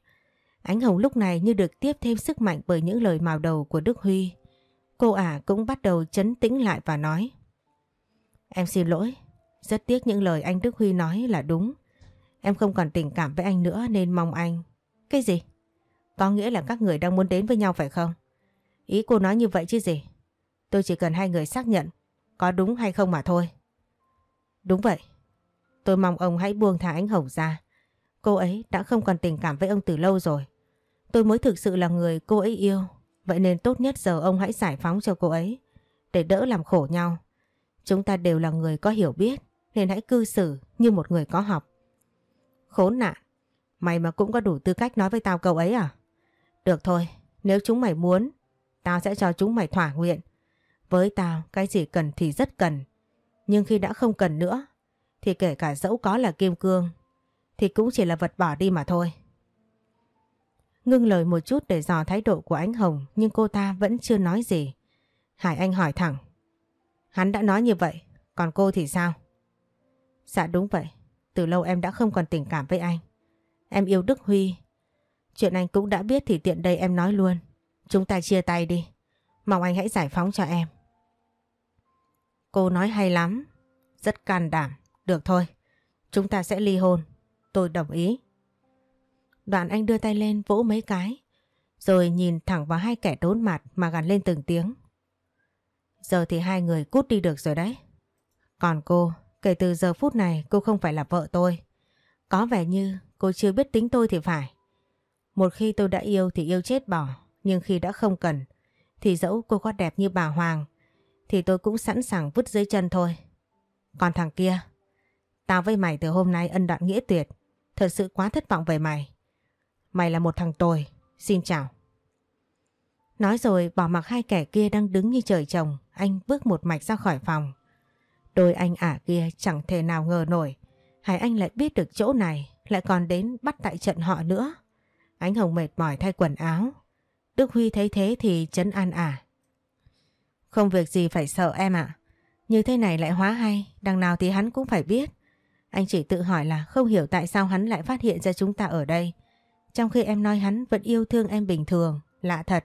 Ánh Hồng lúc này như được tiếp thêm sức mạnh bởi những lời màu đầu của Đức Huy. Cô ả cũng bắt đầu chấn tĩnh lại và nói. Em xin lỗi, rất tiếc những lời anh Đức Huy nói là đúng. Em không còn tình cảm với anh nữa nên mong anh. Cái gì? Có nghĩa là các người đang muốn đến với nhau phải không? Ý cô nói như vậy chứ gì? Tôi chỉ cần hai người xác nhận có đúng hay không mà thôi. Đúng vậy. Tôi mong ông hãy buông thả ánh hồng ra. Cô ấy đã không còn tình cảm với ông từ lâu rồi. Tôi mới thực sự là người cô ấy yêu. Vậy nên tốt nhất giờ ông hãy giải phóng cho cô ấy. Để đỡ làm khổ nhau. Chúng ta đều là người có hiểu biết. Nên hãy cư xử như một người có học. Khốn nạn. Mày mà cũng có đủ tư cách nói với tao câu ấy à? Được thôi. Nếu chúng mày muốn. Tao sẽ cho chúng mày thỏa nguyện. Với tao, cái gì cần thì rất cần. Nhưng khi đã không cần nữa. Thì kể cả dẫu có là kim cương. Thì cũng chỉ là vật bỏ đi mà thôi. Ngưng lời một chút để dò thái độ của anh Hồng nhưng cô ta vẫn chưa nói gì. Hải Anh hỏi thẳng. Hắn đã nói như vậy, còn cô thì sao? Dạ đúng vậy, từ lâu em đã không còn tình cảm với anh. Em yêu Đức Huy. Chuyện anh cũng đã biết thì tiện đây em nói luôn. Chúng ta chia tay đi. Mong anh hãy giải phóng cho em. Cô nói hay lắm. Rất can đảm. Được thôi. Chúng ta sẽ ly hôn. Tôi đồng ý. Đoạn anh đưa tay lên vỗ mấy cái. Rồi nhìn thẳng vào hai kẻ đốn mặt mà gằn lên từng tiếng. Giờ thì hai người cút đi được rồi đấy. Còn cô, kể từ giờ phút này cô không phải là vợ tôi. Có vẻ như cô chưa biết tính tôi thì phải. Một khi tôi đã yêu thì yêu chết bỏ, nhưng khi đã không cần, thì dẫu cô có đẹp như bà Hoàng, thì tôi cũng sẵn sàng vứt dưới chân thôi. Còn thằng kia, tao với mày từ hôm nay ân đoạn nghĩa tuyệt, thật sự quá thất vọng về mày. Mày là một thằng tồi, xin chào. Nói rồi bỏ mặc hai kẻ kia đang đứng như trời trồng, anh bước một mạch ra khỏi phòng. Đôi anh ả kia chẳng thể nào ngờ nổi, Hải Anh lại biết được chỗ này, lại còn đến bắt tại trận họ nữa. Ánh Hồng mệt mỏi thay quần áo. Đức Huy thấy thế thì chấn an ả. Không việc gì phải sợ em ạ. Như thế này lại hóa hay, đằng nào thì hắn cũng phải biết. Anh chỉ tự hỏi là không hiểu tại sao hắn lại phát hiện ra chúng ta ở đây. Trong khi em nói hắn vẫn yêu thương em bình thường, lạ thật.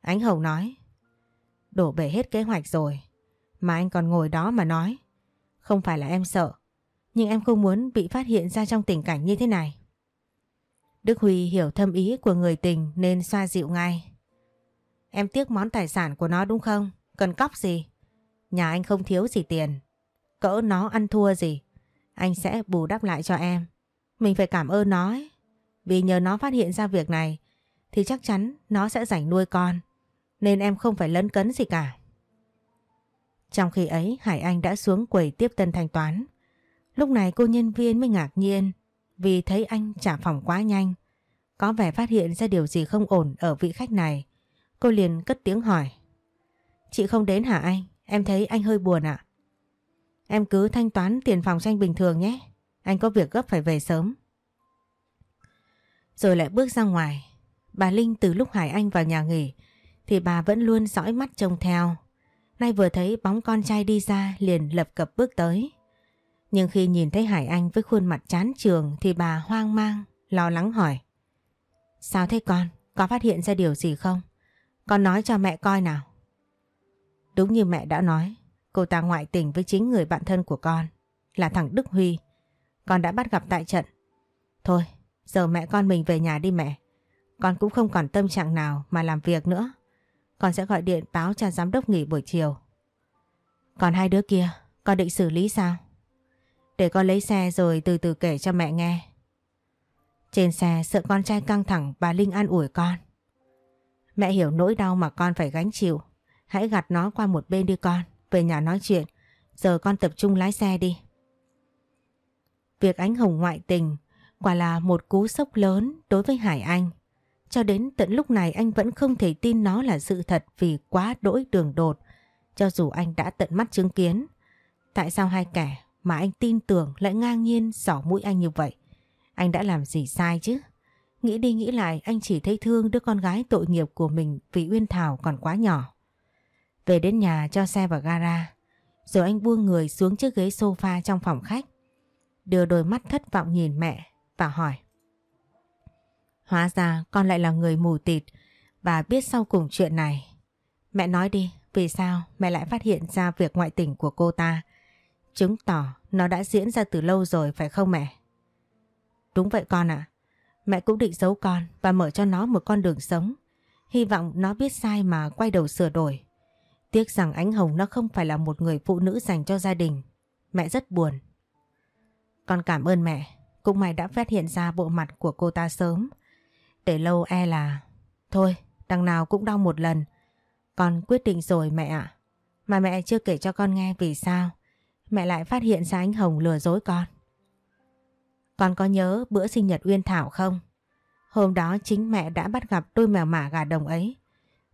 Ánh Hồng nói, đổ bể hết kế hoạch rồi, mà anh còn ngồi đó mà nói. Không phải là em sợ, nhưng em không muốn bị phát hiện ra trong tình cảnh như thế này. Đức Huy hiểu thâm ý của người tình nên xoa dịu ngay. Em tiếc món tài sản của nó đúng không? Cần cóc gì? Nhà anh không thiếu gì tiền. Cỡ nó ăn thua gì? Anh sẽ bù đắp lại cho em. Mình phải cảm ơn nó ấy. Vì nhờ nó phát hiện ra việc này, thì chắc chắn nó sẽ rảnh nuôi con. Nên em không phải lấn cấn gì cả. Trong khi ấy, Hải Anh đã xuống quầy tiếp tân thanh toán. Lúc này cô nhân viên mới ngạc nhiên, vì thấy anh trả phòng quá nhanh. Có vẻ phát hiện ra điều gì không ổn ở vị khách này. Cô liền cất tiếng hỏi. Chị không đến hả anh? Em thấy anh hơi buồn ạ. Em cứ thanh toán tiền phòng tranh bình thường nhé. Anh có việc gấp phải về sớm. Rồi lại bước ra ngoài. Bà Linh từ lúc Hải Anh vào nhà nghỉ thì bà vẫn luôn dõi mắt trông theo. Nay vừa thấy bóng con trai đi ra liền lập cập bước tới. Nhưng khi nhìn thấy Hải Anh với khuôn mặt chán trường thì bà hoang mang, lo lắng hỏi. Sao thế con? Có phát hiện ra điều gì không? Con nói cho mẹ coi nào. Đúng như mẹ đã nói, cô ta ngoại tình với chính người bạn thân của con, là thằng Đức Huy. Con đã bắt gặp tại trận. Thôi, giờ mẹ con mình về nhà đi mẹ. Con cũng không còn tâm trạng nào mà làm việc nữa. Con sẽ gọi điện báo cho giám đốc nghỉ buổi chiều. Còn hai đứa kia, con định xử lý sao? Để con lấy xe rồi từ từ kể cho mẹ nghe. Trên xe sợ con trai căng thẳng bà Linh an ủi con. Mẹ hiểu nỗi đau mà con phải gánh chịu. Hãy gạt nó qua một bên đi con, về nhà nói chuyện. Giờ con tập trung lái xe đi. Việc ánh hồng ngoại tình quả là một cú sốc lớn đối với Hải Anh. Cho đến tận lúc này anh vẫn không thể tin nó là sự thật vì quá đỗi đường đột. Cho dù anh đã tận mắt chứng kiến. Tại sao hai kẻ mà anh tin tưởng lại ngang nhiên sỏ mũi anh như vậy? Anh đã làm gì sai chứ? Nghĩ đi nghĩ lại, anh chỉ thấy thương đứa con gái tội nghiệp của mình vì Uyên Thảo còn quá nhỏ. Về đến nhà cho xe vào gara. Rồi anh buông người xuống chiếc ghế sofa trong phòng khách. Đưa đôi mắt thất vọng nhìn mẹ và hỏi. Hóa ra con lại là người mù tịt và biết sau cùng chuyện này. Mẹ nói đi, vì sao mẹ lại phát hiện ra việc ngoại tình của cô ta? Chứng tỏ nó đã diễn ra từ lâu rồi phải không mẹ? Đúng vậy con ạ. Mẹ cũng định giấu con và mở cho nó một con đường sống. Hy vọng nó biết sai mà quay đầu sửa đổi. Tiếc rằng Ánh Hồng nó không phải là một người phụ nữ dành cho gia đình. Mẹ rất buồn. Con cảm ơn mẹ. Cũng may đã phát hiện ra bộ mặt của cô ta sớm. Để lâu e là... Thôi, đằng nào cũng đau một lần. Con quyết định rồi mẹ ạ. Mà mẹ chưa kể cho con nghe vì sao mẹ lại phát hiện ra anh Hồng lừa dối con. Con có nhớ bữa sinh nhật Uyên Thảo không? Hôm đó chính mẹ đã bắt gặp đôi mèo mả gà đồng ấy.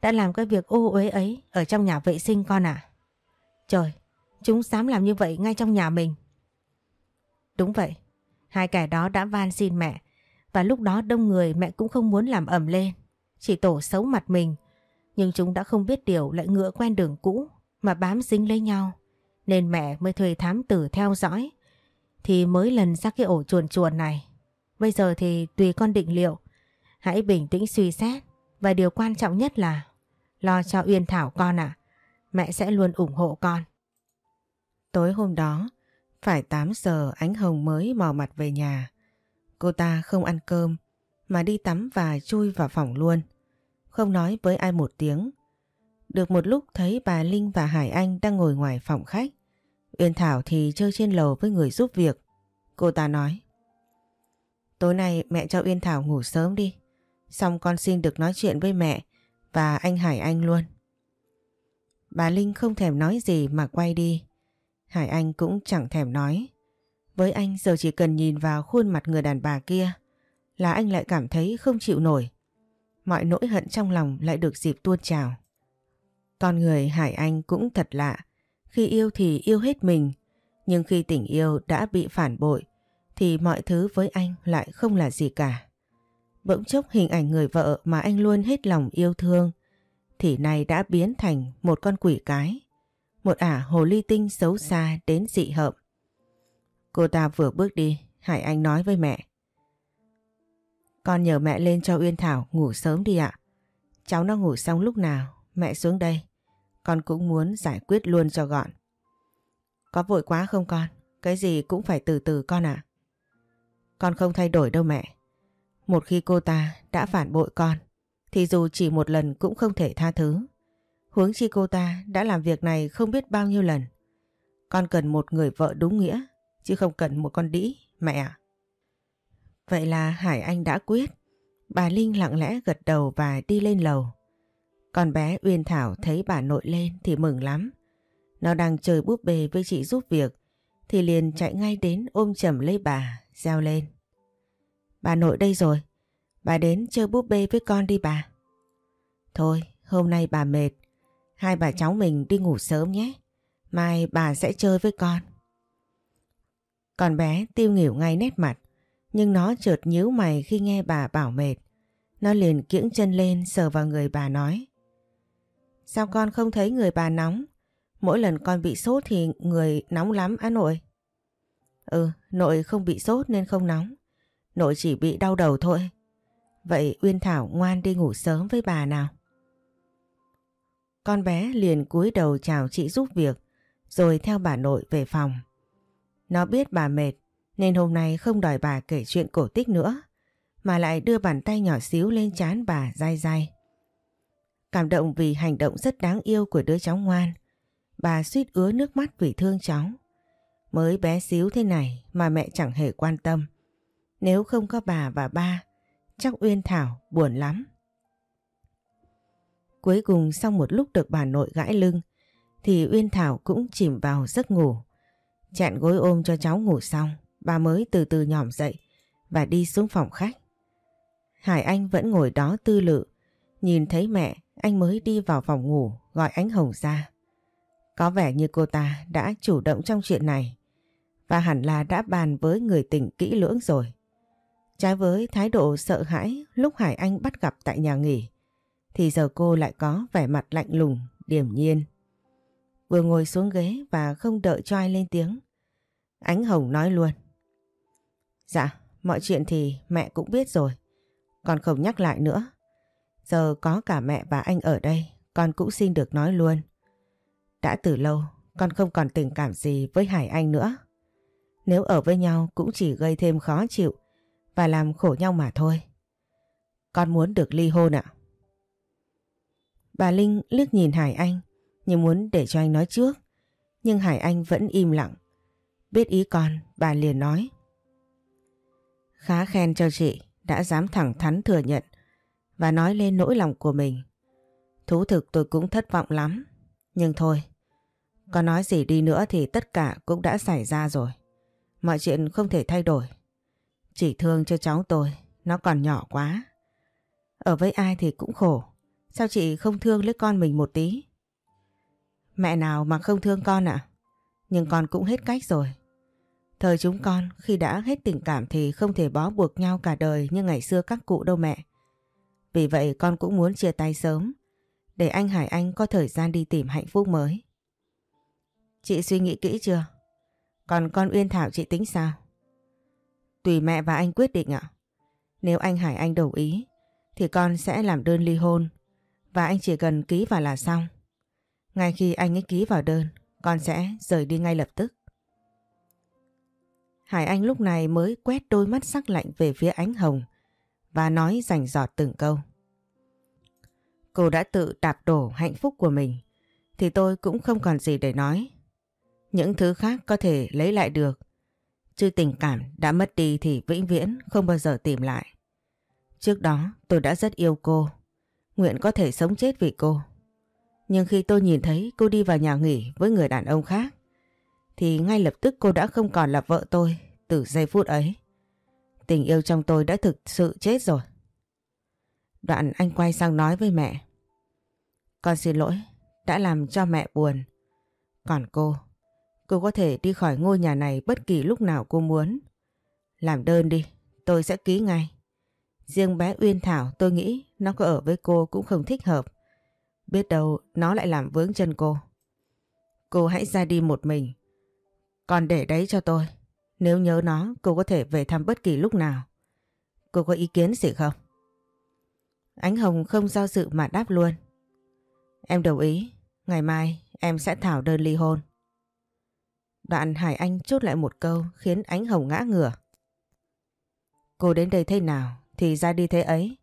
Đã làm cái việc ô uế ấy ở trong nhà vệ sinh con à? Trời, chúng dám làm như vậy ngay trong nhà mình. Đúng vậy, hai kẻ đó đã van xin mẹ. Và lúc đó đông người mẹ cũng không muốn làm ẩm lên. Chỉ tổ xấu mặt mình. Nhưng chúng đã không biết điều lại ngựa quen đường cũ mà bám dính lấy nhau. Nên mẹ mới thuê thám tử theo dõi thì mới lần ra cái ổ chuồn chuồn này. Bây giờ thì tùy con định liệu. Hãy bình tĩnh suy xét và điều quan trọng nhất là lo cho Uyên Thảo con ạ. Mẹ sẽ luôn ủng hộ con. Tối hôm đó, phải 8 giờ ánh hồng mới mò mặt về nhà. Cô ta không ăn cơm mà đi tắm và chui vào phòng luôn. Không nói với ai một tiếng. Được một lúc thấy bà Linh và Hải Anh đang ngồi ngoài phòng khách. Uyên Thảo thì chơi trên lầu với người giúp việc. Cô ta nói. Tối nay mẹ cho Uyên Thảo ngủ sớm đi. Xong con xin được nói chuyện với mẹ và anh Hải Anh luôn. Bà Linh không thèm nói gì mà quay đi. Hải Anh cũng chẳng thèm nói. Với anh, giờ chỉ cần nhìn vào khuôn mặt người đàn bà kia là anh lại cảm thấy không chịu nổi. Mọi nỗi hận trong lòng lại được dịp tuôn trào. Con người Hải Anh cũng thật lạ. Khi yêu thì yêu hết mình. Nhưng khi tình yêu đã bị phản bội thì mọi thứ với anh lại không là gì cả. Bỗng chốc hình ảnh người vợ mà anh luôn hết lòng yêu thương thì nay đã biến thành một con quỷ cái. Một ả hồ ly tinh xấu xa đến dị hợm. Cô ta vừa bước đi, Hải Anh nói với mẹ. Con nhờ mẹ lên cho Uyên Thảo ngủ sớm đi ạ. Cháu nó ngủ xong lúc nào, mẹ xuống đây. Con cũng muốn giải quyết luôn cho gọn. Có vội quá không con? Cái gì cũng phải từ từ con ạ. Con không thay đổi đâu mẹ. Một khi cô ta đã phản bội con, thì dù chỉ một lần cũng không thể tha thứ. Huống chi cô ta đã làm việc này không biết bao nhiêu lần. Con cần một người vợ đúng nghĩa, chứ không cần một con đĩ, mẹ ạ. Vậy là Hải Anh đã quyết. Bà Linh lặng lẽ gật đầu và đi lên lầu. Con bé Uyên Thảo thấy bà nội lên thì mừng lắm. Nó đang chơi búp bê với chị giúp việc thì liền chạy ngay đến ôm chầm lấy bà, reo lên. Bà nội đây rồi, bà đến chơi búp bê với con đi bà. Thôi, hôm nay bà mệt, hai bà cháu mình đi ngủ sớm nhé. Mai bà sẽ chơi với con. Con bé tiêu nghỉu ngay nét mặt, nhưng nó chợt nhíu mày khi nghe bà bảo mệt. Nó liền kiễng chân lên sờ vào người bà nói. Sao con không thấy người bà nóng? Mỗi lần con bị sốt thì người nóng lắm á nội. Ừ, nội không bị sốt nên không nóng. Nội chỉ bị đau đầu thôi. Vậy Uyên Thảo ngoan đi ngủ sớm với bà nào. Con bé liền cúi đầu chào chị giúp việc, rồi theo bà nội về phòng. Nó biết bà mệt, nên hôm nay không đòi bà kể chuyện cổ tích nữa, mà lại đưa bàn tay nhỏ xíu lên chán bà dai dai. Cảm động vì hành động rất đáng yêu của đứa cháu ngoan, bà suýt ứa nước mắt vì thương cháu. Mới bé xíu thế này mà mẹ chẳng hề quan tâm. Nếu không có bà và ba, chắc Uyên Thảo buồn lắm. Cuối cùng sau một lúc được bà nội gãi lưng, thì Uyên Thảo cũng chìm vào giấc ngủ. Chặn gối ôm cho cháu ngủ xong, bà mới từ từ nhòm dậy và đi xuống phòng khách. Hải Anh vẫn ngồi đó tư lự, nhìn thấy mẹ, anh mới đi vào phòng ngủ gọi ánh hồng ra. Có vẻ như cô ta đã chủ động trong chuyện này và hẳn là đã bàn với người tình kỹ lưỡng rồi. Trái với thái độ sợ hãi lúc Hải Anh bắt gặp tại nhà nghỉ, thì giờ cô lại có vẻ mặt lạnh lùng, điềm nhiên. Vừa ngồi xuống ghế và không đợi cho ai lên tiếng. Ánh Hồng nói luôn. Dạ, mọi chuyện thì mẹ cũng biết rồi. còn không nhắc lại nữa. Giờ có cả mẹ và anh ở đây, con cũng xin được nói luôn. Đã từ lâu, con không còn tình cảm gì với Hải Anh nữa. Nếu ở với nhau cũng chỉ gây thêm khó chịu và làm khổ nhau mà thôi. Con muốn được ly hôn ạ. Bà Linh liếc nhìn Hải Anh như muốn để cho anh nói trước. Nhưng Hải Anh vẫn im lặng. Biết ý con, bà liền nói. Khá khen cho chị đã dám thẳng thắn thừa nhận và nói lên nỗi lòng của mình. Thú thực tôi cũng thất vọng lắm. Nhưng thôi, có nói gì đi nữa thì tất cả cũng đã xảy ra rồi. Mọi chuyện không thể thay đổi. Chỉ thương cho cháu tôi, nó còn nhỏ quá. Ở với ai thì cũng khổ. Sao chị không thương lấy con mình một tí? Mẹ nào mà không thương con ạ? Nhưng con cũng hết cách rồi. Thời chúng con khi đã hết tình cảm thì không thể bó buộc nhau cả đời như ngày xưa các cụ đâu mẹ. Vì vậy con cũng muốn chia tay sớm để anh Hải Anh có thời gian đi tìm hạnh phúc mới. Chị suy nghĩ kỹ chưa? Còn con Uyên Thảo chị tính sao? Tùy mẹ và anh quyết định ạ. Nếu anh Hải Anh đồng ý thì con sẽ làm đơn ly hôn và anh chỉ cần ký vào là xong. Ngay khi anh ấy ký vào đơn, con sẽ rời đi ngay lập tức. Hải Anh lúc này mới quét đôi mắt sắc lạnh về phía ánh hồng và nói rành giọt từng câu. Cô đã tự đạp đổ hạnh phúc của mình thì tôi cũng không còn gì để nói. Những thứ khác có thể lấy lại được chứ tình cảm đã mất đi thì vĩnh viễn không bao giờ tìm lại. Trước đó tôi đã rất yêu cô, nguyện có thể sống chết vì cô. Nhưng khi tôi nhìn thấy cô đi vào nhà nghỉ với người đàn ông khác thì ngay lập tức cô đã không còn là vợ tôi từ giây phút ấy. Tình yêu trong tôi đã thực sự chết rồi. Đoạn anh quay sang nói với mẹ. Con xin lỗi, đã làm cho mẹ buồn. Còn cô, cô có thể đi khỏi ngôi nhà này bất kỳ lúc nào cô muốn. Làm đơn đi, tôi sẽ ký ngay. Riêng bé Uyên Thảo tôi nghĩ nó có ở với cô cũng không thích hợp. Biết đâu nó lại làm vướng chân cô. Cô hãy ra đi một mình. Còn để đấy cho tôi. Nếu nhớ nó cô có thể về thăm bất kỳ lúc nào. Cô có ý kiến gì không? Ánh Hồng không do dự mà đáp luôn. Em đồng ý. Ngày mai em sẽ thảo đơn ly hôn. Đoạn Hải Anh chốt lại một câu, khiến Ánh Hồng ngã ngửa. Cô đến đây thế nào thì ra đi thế ấy.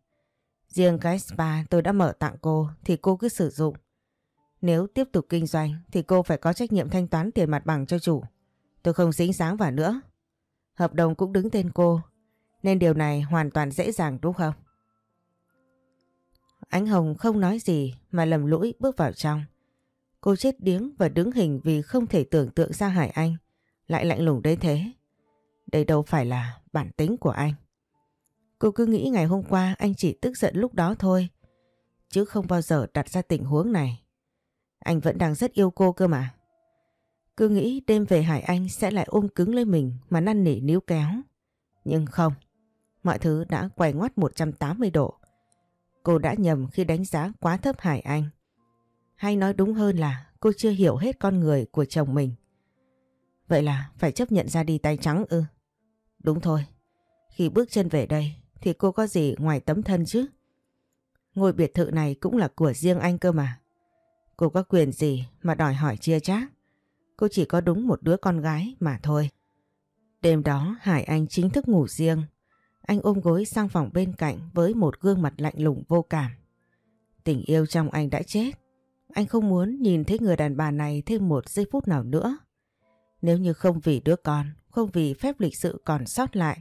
Riêng cái spa tôi đã mở tặng cô thì cô cứ sử dụng. Nếu tiếp tục kinh doanh thì cô phải có trách nhiệm thanh toán tiền mặt bằng cho chủ. Tôi không dính sáng vào nữa. Hợp đồng cũng đứng tên cô, nên điều này hoàn toàn dễ dàng đúng không? Ánh Hồng không nói gì mà lầm lũi bước vào trong. Cô chết điếng và đứng hình vì không thể tưởng tượng ra Hải Anh lại lạnh lùng đến thế. Đây đâu phải là bản tính của anh. Cô cứ nghĩ ngày hôm qua anh chỉ tức giận lúc đó thôi. Chứ không bao giờ đặt ra tình huống này. Anh vẫn đang rất yêu cô cơ mà. Cứ nghĩ đêm về Hải Anh sẽ lại ôm cứng lấy mình mà năn nỉ níu kéo. Nhưng không. Mọi thứ đã quay ngoắt 180 độ. Cô đã nhầm khi đánh giá quá thấp Hải Anh. Hay nói đúng hơn là cô chưa hiểu hết con người của chồng mình. Vậy là phải chấp nhận ra đi tay trắng ư? Đúng thôi. Khi bước chân về đây thì cô có gì ngoài tấm thân chứ? Ngôi biệt thự này cũng là của riêng anh cơ mà. Cô có quyền gì mà đòi hỏi chia chác? Cô chỉ có đúng một đứa con gái mà thôi. Đêm đó Hải Anh chính thức ngủ riêng. Anh ôm gối sang phòng bên cạnh với một gương mặt lạnh lùng vô cảm. Tình yêu trong anh đã chết. Anh không muốn nhìn thấy người đàn bà này thêm một giây phút nào nữa. Nếu như không vì đứa con, không vì phép lịch sự còn sót lại,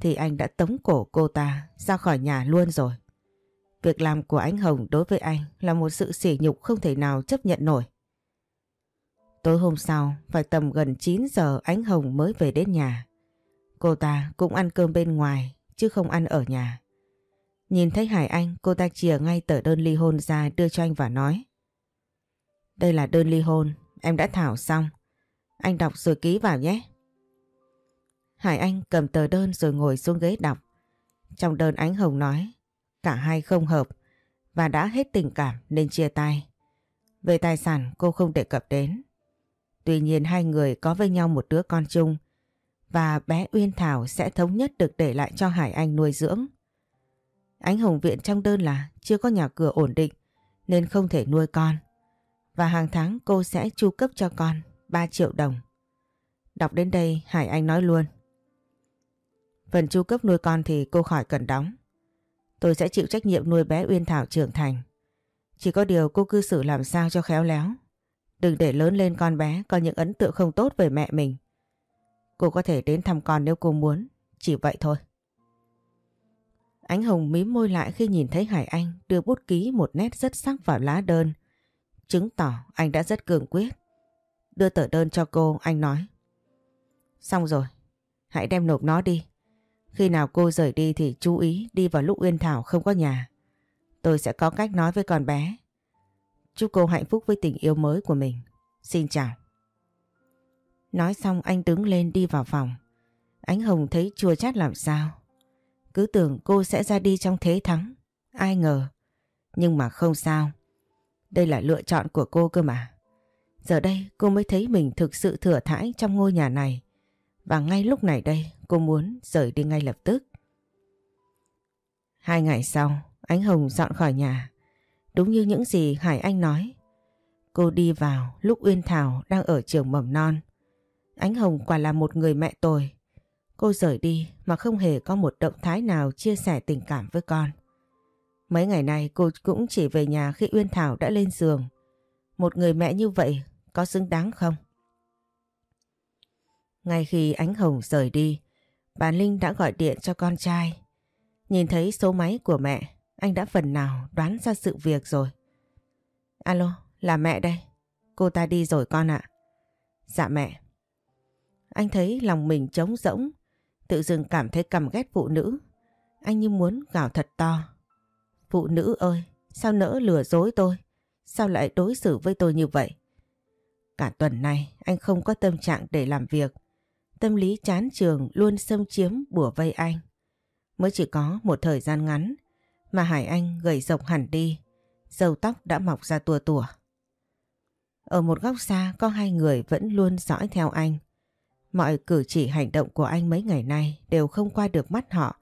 thì anh đã tống cổ cô ta ra khỏi nhà luôn rồi. Việc làm của anh Hồng đối với anh là một sự sỉ nhục không thể nào chấp nhận nổi. Tối hôm sau, phải tầm gần 9 giờ ánh Hồng mới về đến nhà. Cô ta cũng ăn cơm bên ngoài, chứ không ăn ở nhà. Nhìn thấy Hải Anh, cô ta chìa ngay tờ đơn ly hôn ra đưa cho anh và nói. Đây là đơn ly hôn, em đã thảo xong. Anh đọc rồi ký vào nhé. Hải Anh cầm tờ đơn rồi ngồi xuống ghế đọc. Trong đơn Ánh Hồng nói, cả hai không hợp và đã hết tình cảm nên chia tay. Về tài sản cô không đề cập đến. Tuy nhiên hai người có với nhau một đứa con chung và bé Uyên Thảo sẽ thống nhất được để lại cho Hải Anh nuôi dưỡng. Ánh Hồng viện trong đơn là chưa có nhà cửa ổn định nên không thể nuôi con. Và hàng tháng cô sẽ chu cấp cho con 3 triệu đồng. Đọc đến đây, Hải Anh nói luôn. Phần chu cấp nuôi con thì cô khỏi cần đóng. Tôi sẽ chịu trách nhiệm nuôi bé Uyên Thảo trưởng thành. Chỉ có điều cô cư xử làm sao cho khéo léo. Đừng để lớn lên con bé có những ấn tượng không tốt về mẹ mình. Cô có thể đến thăm con nếu cô muốn. Chỉ vậy thôi. Ánh Hồng mím môi lại khi nhìn thấy Hải Anh đưa bút ký một nét rất sắc vào lá đơn. Chứng tỏ anh đã rất cường quyết. Đưa tờ đơn cho cô, anh nói. Xong rồi, hãy đem nộp nó đi. Khi nào cô rời đi thì chú ý đi vào lúc Uyên Thảo không có nhà. Tôi sẽ có cách nói với con bé. Chúc cô hạnh phúc với tình yêu mới của mình. Xin chào. Nói xong anh đứng lên đi vào phòng. Ánh Hồng thấy chua chát làm sao. Cứ tưởng cô sẽ ra đi trong thế thắng. Ai ngờ. Nhưng mà không sao. Đây là lựa chọn của cô cơ mà. Giờ đây cô mới thấy mình thực sự thừa thãi trong ngôi nhà này. Và ngay lúc này đây cô muốn rời đi ngay lập tức. Hai ngày sau, Ánh Hồng dọn khỏi nhà. Đúng như những gì Hải Anh nói. Cô đi vào lúc Uyên Thảo đang ở trường mầm non. Ánh Hồng quả là một người mẹ tồi. Cô rời đi mà không hề có một động thái nào chia sẻ tình cảm với con. Mấy ngày này cô cũng chỉ về nhà khi Uyên Thảo đã lên giường. Một người mẹ như vậy có xứng đáng không? Ngay khi Ánh Hồng rời đi, bà Linh đã gọi điện cho con trai. Nhìn thấy số máy của mẹ, anh đã phần nào đoán ra sự việc rồi. Alo, là mẹ đây. Cô ta đi rồi con ạ. Dạ mẹ. Anh thấy lòng mình trống rỗng, tự dưng cảm thấy căm ghét phụ nữ. Anh như muốn gào thật to. Phụ nữ ơi, sao nỡ lừa dối tôi? Sao lại đối xử với tôi như vậy? Cả tuần này anh không có tâm trạng để làm việc. Tâm lý chán trường luôn xâm chiếm bủa vây anh. Mới chỉ có một thời gian ngắn mà Hải Anh gầy rộng hẳn đi, dầu tóc đã mọc ra tua tủa. Ở một góc xa có hai người vẫn luôn dõi theo anh. Mọi cử chỉ hành động của anh mấy ngày nay đều không qua được mắt họ.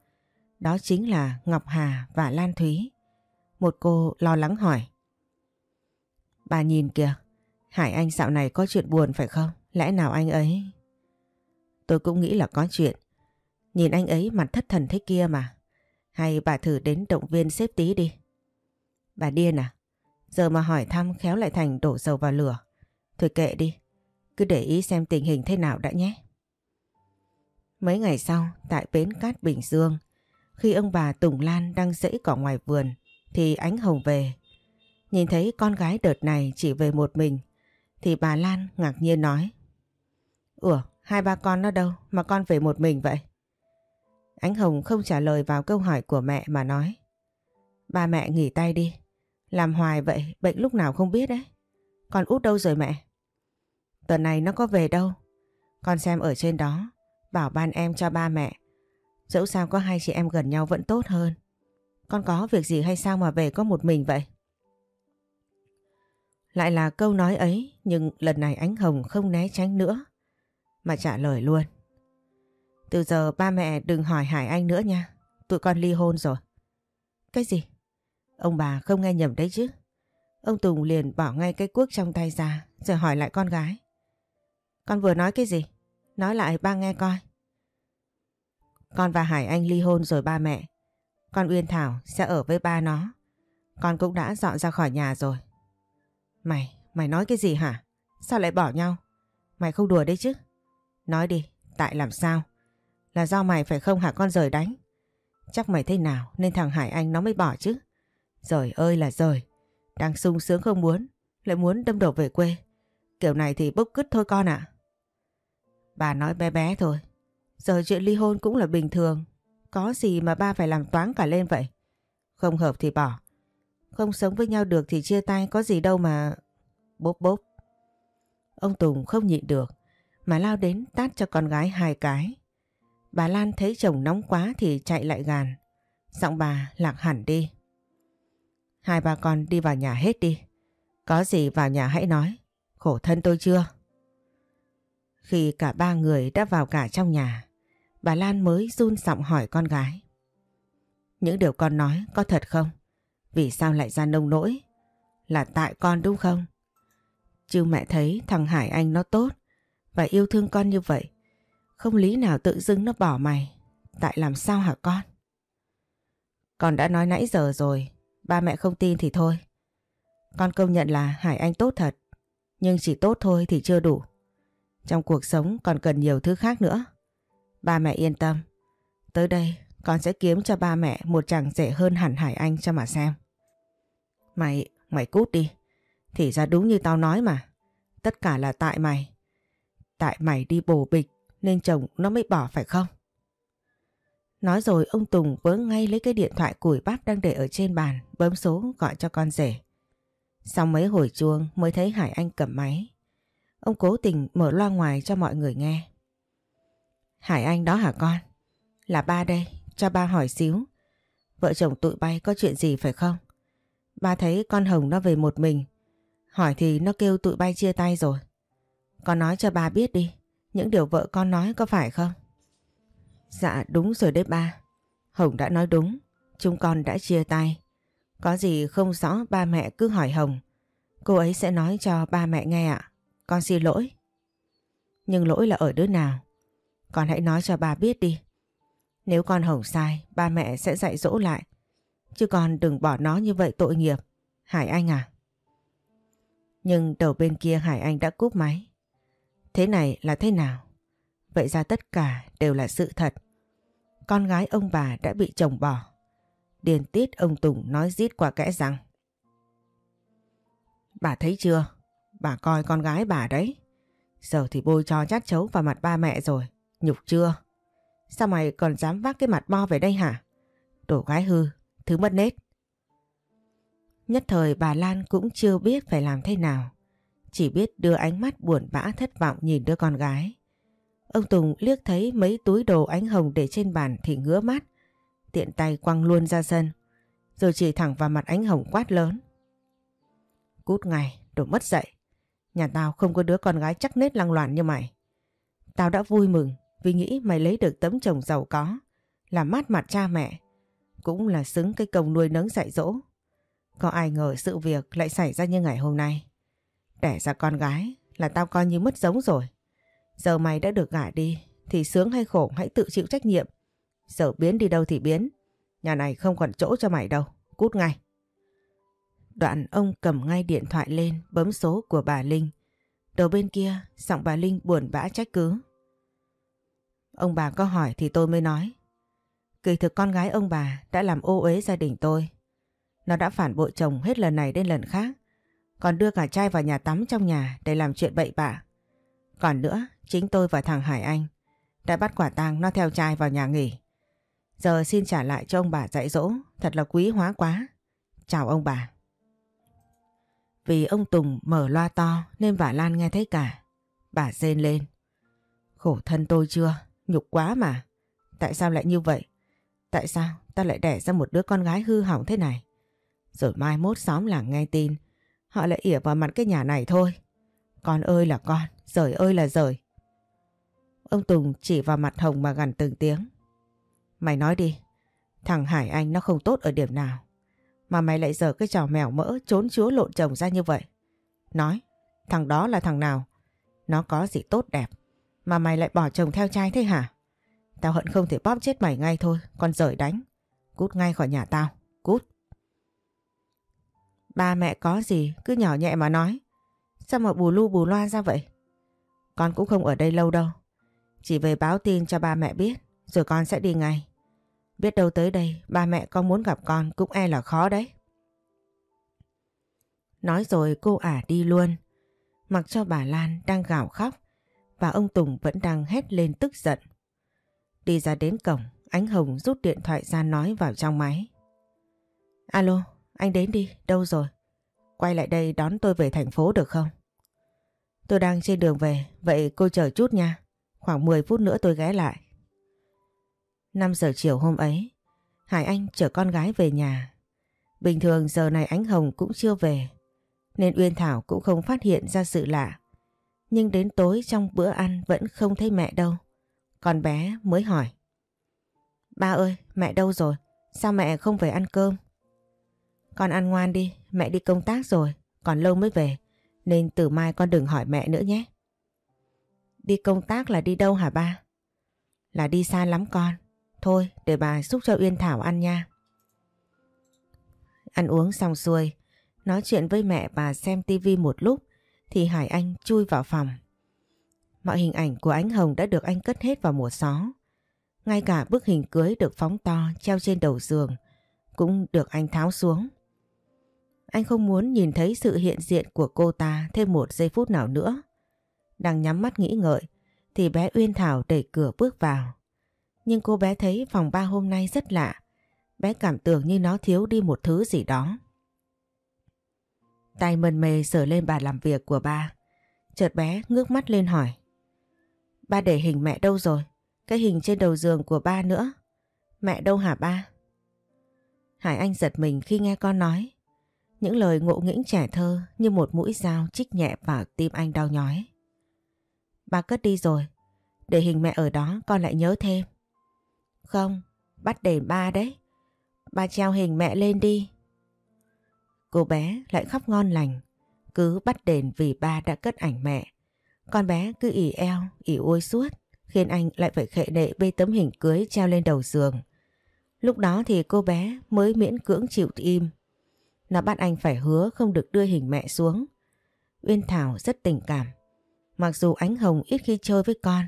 Đó chính là Ngọc Hà và Lan Thúy. Một cô lo lắng hỏi. Bà nhìn kìa, Hải Anh dạo này có chuyện buồn phải không? Lẽ nào anh ấy... Tôi cũng nghĩ là có chuyện. Nhìn anh ấy mặt thất thần thế kia mà. Hay bà thử đến động viên xếp tí đi. Bà điên à? Giờ mà hỏi thăm khéo lại thành đổ dầu vào lửa. Thôi kệ đi. Cứ để ý xem tình hình thế nào đã nhé. Mấy ngày sau, tại bến cát Bình Dương, khi ông bà Tùng Lan đang dãy cỏ ngoài vườn, thì ánh hồng về. Nhìn thấy con gái đợt này chỉ về một mình, thì bà Lan ngạc nhiên nói. Ủa, hai ba con nó đâu mà con về một mình vậy? Ánh Hồng không trả lời vào câu hỏi của mẹ mà nói. Ba mẹ nghỉ tay đi. Làm hoài vậy, bệnh lúc nào không biết đấy. Con út đâu rồi mẹ? Tuần này nó có về đâu. Con xem ở trên đó, bảo ban em cho ba mẹ. Dẫu sao có hai chị em gần nhau vẫn tốt hơn. Con có việc gì hay sao mà về có một mình vậy? Lại là câu nói ấy, nhưng lần này ánh Hồng không né tránh nữa, mà trả lời luôn. Từ giờ ba mẹ đừng hỏi Hải Anh nữa nha. Tụi con ly hôn rồi. Cái gì? Ông bà không nghe nhầm đấy chứ. Ông Tùng liền bỏ ngay cái cuốc trong tay ra rồi hỏi lại con gái. Con vừa nói cái gì? Nói lại ba nghe coi. Con và Hải Anh ly hôn rồi ba mẹ. Con Uyên Thảo sẽ ở với ba nó. Con cũng đã dọn ra khỏi nhà rồi. Mày, mày nói cái gì hả? Sao lại bỏ nhau? Mày không đùa đấy chứ? Nói đi, tại làm sao? Là do mày phải không hả con rời đánh? Chắc mày thế nào nên thằng Hải Anh nó mới bỏ chứ. Rời ơi là rời. Đang sung sướng không muốn, lại muốn đâm đầu về quê. Kiểu này thì bốc cứt thôi con ạ. Bà nói bé bé thôi. Giờ chuyện ly hôn cũng là bình thường. Có gì mà ba phải làm toán cả lên vậy? Không hợp thì bỏ. Không sống với nhau được thì chia tay có gì đâu mà... Bốp bốp. Ông Tùng không nhịn được mà lao đến tát cho con gái hai cái. Bà Lan thấy chồng nóng quá thì chạy lại gàn. Giọng bà lạc hẳn đi. Hai bà con đi vào nhà hết đi. Có gì vào nhà hãy nói. Khổ thân tôi chưa? Khi cả ba người đã vào cả trong nhà, bà Lan mới run giọng hỏi con gái. Những điều con nói có thật không? Vì sao lại ra nông nỗi? Là tại con đúng không? Chứ mẹ thấy thằng Hải Anh nó tốt và yêu thương con như vậy, không lý nào tự dưng nó bỏ mày. Tại làm sao hả con? Con đã nói nãy giờ rồi. Ba mẹ không tin thì thôi. Con công nhận là Hải Anh tốt thật. Nhưng chỉ tốt thôi thì chưa đủ. Trong cuộc sống còn cần nhiều thứ khác nữa. Ba mẹ yên tâm. Tới đây con sẽ kiếm cho ba mẹ một chàng rẻ hơn hẳn Hải Anh cho mà xem. Mày, mày cút đi. Thì ra đúng như tao nói mà. Tất cả là tại mày. Tại mày đi bồ bịch nên chồng nó mới bỏ phải không? Nói rồi ông Tùng vớ ngay lấy cái điện thoại củi bát đang để ở trên bàn bấm số gọi cho con rể. Sau mấy hồi chuông mới thấy Hải Anh cầm máy. Ông cố tình mở loa ngoài cho mọi người nghe. Hải Anh đó hả con? Là ba đây, cho ba hỏi xíu. Vợ chồng tụi bay có chuyện gì phải không? Ba thấy con Hồng nó về một mình. Hỏi thì nó kêu tụi bay chia tay rồi. Con nói cho ba biết đi, những điều vợ con nói có phải không? Dạ đúng rồi đấy ba. Hồng đã nói đúng, chúng con đã chia tay. Có gì không rõ ba mẹ cứ hỏi Hồng. Cô ấy sẽ nói cho ba mẹ nghe ạ. Con xin lỗi. Nhưng lỗi là ở đứa nào? Con hãy nói cho bà biết đi. Nếu con hổng sai, ba mẹ sẽ dạy dỗ lại. Chứ con đừng bỏ nó như vậy tội nghiệp. Hải Anh à? Nhưng đầu bên kia Hải Anh đã cúp máy. Thế này là thế nào? Vậy ra tất cả đều là sự thật. Con gái ông bà đã bị chồng bỏ. Điền tiết ông Tùng nói rít qua kẽ rằng. Bà thấy chưa? Bà coi con gái bà đấy. Giờ thì bôi cho chát chấu vào mặt ba mẹ rồi. Nhục chưa? Sao mày còn dám vác cái mặt bo về đây hả? Đồ gái hư, thứ mất nết. Nhất thời bà Lan cũng chưa biết phải làm thế nào. Chỉ biết đưa ánh mắt buồn bã thất vọng nhìn đứa con gái. Ông Tùng liếc thấy mấy túi đồ ánh hồng để trên bàn thì ngứa mắt. Tiện tay quăng luôn ra sân. Rồi chỉ thẳng vào mặt ánh hồng quát lớn. Cút ngay, đồ mất dậy. Nhà tao không có đứa con gái chắc nết lăng loạn như mày. Tao đã vui mừng vì nghĩ mày lấy được tấm chồng giàu có, làm mát mặt cha mẹ. Cũng là xứng cái công nuôi nấng dạy dỗ. Có ai ngờ sự việc lại xảy ra như ngày hôm nay. Đẻ ra con gái là tao coi như mất giống rồi. Giờ mày đã được gả đi thì sướng hay khổ hãy tự chịu trách nhiệm. Giờ biến đi đâu thì biến. Nhà này không còn chỗ cho mày đâu. Cút ngay. Đoạn ông cầm ngay điện thoại lên bấm số của bà Linh. Đầu bên kia giọng bà Linh buồn bã trách cứ. Ông bà có hỏi thì tôi mới nói. Kỳ thực con gái ông bà đã làm ô uế gia đình tôi. Nó đã phản bội chồng hết lần này đến lần khác. Còn đưa cả trai vào nhà tắm trong nhà để làm chuyện bậy bạ. Còn nữa, chính tôi và thằng Hải Anh đã bắt quả tang nó theo trai vào nhà nghỉ. Giờ xin trả lại cho ông bà dạy dỗ, thật là quý hóa quá. Chào ông bà. Vì ông Tùng mở loa to nên bà Lan nghe thấy cả. Bà rên lên. Khổ thân tôi chưa? Nhục quá mà. Tại sao lại như vậy? Tại sao ta lại đẻ ra một đứa con gái hư hỏng thế này? Rồi mai mốt xóm làng nghe tin. Họ lại ỉa vào mặt cái nhà này thôi. Con ơi là con, rời ơi là rời. Ông Tùng chỉ vào mặt Hồng mà gằn từng tiếng. Mày nói đi, thằng Hải Anh nó không tốt ở điểm nào. Mà mày lại giờ cái trò mèo mỡ trốn chúa lộn chồng ra như vậy. Nói, thằng đó là thằng nào? Nó có gì tốt đẹp mà mày lại bỏ chồng theo trai thế hả? Tao hận không thể bóp chết mày ngay thôi, con rời đánh. Cút ngay khỏi nhà tao, cút. Ba mẹ có gì cứ nhỏ nhẹ mà nói. Sao mà bù lu bù loa ra vậy? Con cũng không ở đây lâu đâu. Chỉ về báo tin cho ba mẹ biết, rồi con sẽ đi ngay. Biết đâu tới đây ba mẹ con muốn gặp con cũng e là khó đấy. Nói rồi cô ả đi luôn. Mặc cho bà Lan đang gào khóc và ông Tùng vẫn đang hét lên tức giận. Đi ra đến cổng, ánh Hồng rút điện thoại ra nói vào trong máy. Alo, anh đến đi, đâu rồi? Quay lại đây đón tôi về thành phố được không? Tôi đang trên đường về, vậy cô chờ chút nha. Khoảng 10 phút nữa tôi ghé lại. 5 giờ chiều hôm ấy, Hải Anh chở con gái về nhà. Bình thường giờ này ánh Hồng cũng chưa về, nên Uyên Thảo cũng không phát hiện ra sự lạ. Nhưng đến tối trong bữa ăn vẫn không thấy mẹ đâu. còn bé mới hỏi. Ba ơi, mẹ đâu rồi? Sao mẹ không về ăn cơm? Con ăn ngoan đi, mẹ đi công tác rồi, còn lâu mới về. Nên từ mai con đừng hỏi mẹ nữa nhé. Đi công tác là đi đâu hả ba? Là đi xa lắm con. Thôi để bà xúc cho Uyên Thảo ăn nha. Ăn uống xong xuôi, nói chuyện với mẹ bà xem tivi một lúc thì Hải Anh chui vào phòng. Mọi hình ảnh của ánh Hồng đã được anh cất hết vào mùa xó. Ngay cả bức hình cưới được phóng to treo trên đầu giường cũng được anh tháo xuống. Anh không muốn nhìn thấy sự hiện diện của cô ta thêm một giây phút nào nữa. Đang nhắm mắt nghĩ ngợi thì bé Uyên Thảo đẩy cửa bước vào. Nhưng cô bé thấy phòng ba hôm nay rất lạ. Bé cảm tưởng như nó thiếu đi một thứ gì đó. Tay mân mề sờ lên bàn làm việc của ba. Chợt bé ngước mắt lên hỏi. Ba để hình mẹ đâu rồi? Cái hình trên đầu giường của ba nữa. Mẹ đâu hả ba? Hải Anh giật mình khi nghe con nói. Những lời ngộ nghĩnh trẻ thơ như một mũi dao chích nhẹ vào tim anh đau nhói. Ba cất đi rồi, để hình mẹ ở đó con lại nhớ thêm. Không, bắt để ba đấy. Ba treo hình mẹ lên đi. Cô bé lại khóc ngon lành, cứ bắt đền vì ba đã cất ảnh mẹ. Con bé cứ ỉ eo, ỉ ôi suốt, khiến anh lại phải khệ nệ bê tấm hình cưới treo lên đầu giường. Lúc đó thì cô bé mới miễn cưỡng chịu im. Nó bắt anh phải hứa không được đưa hình mẹ xuống. Uyên Thảo rất tình cảm. Mặc dù Ánh Hồng ít khi chơi với con,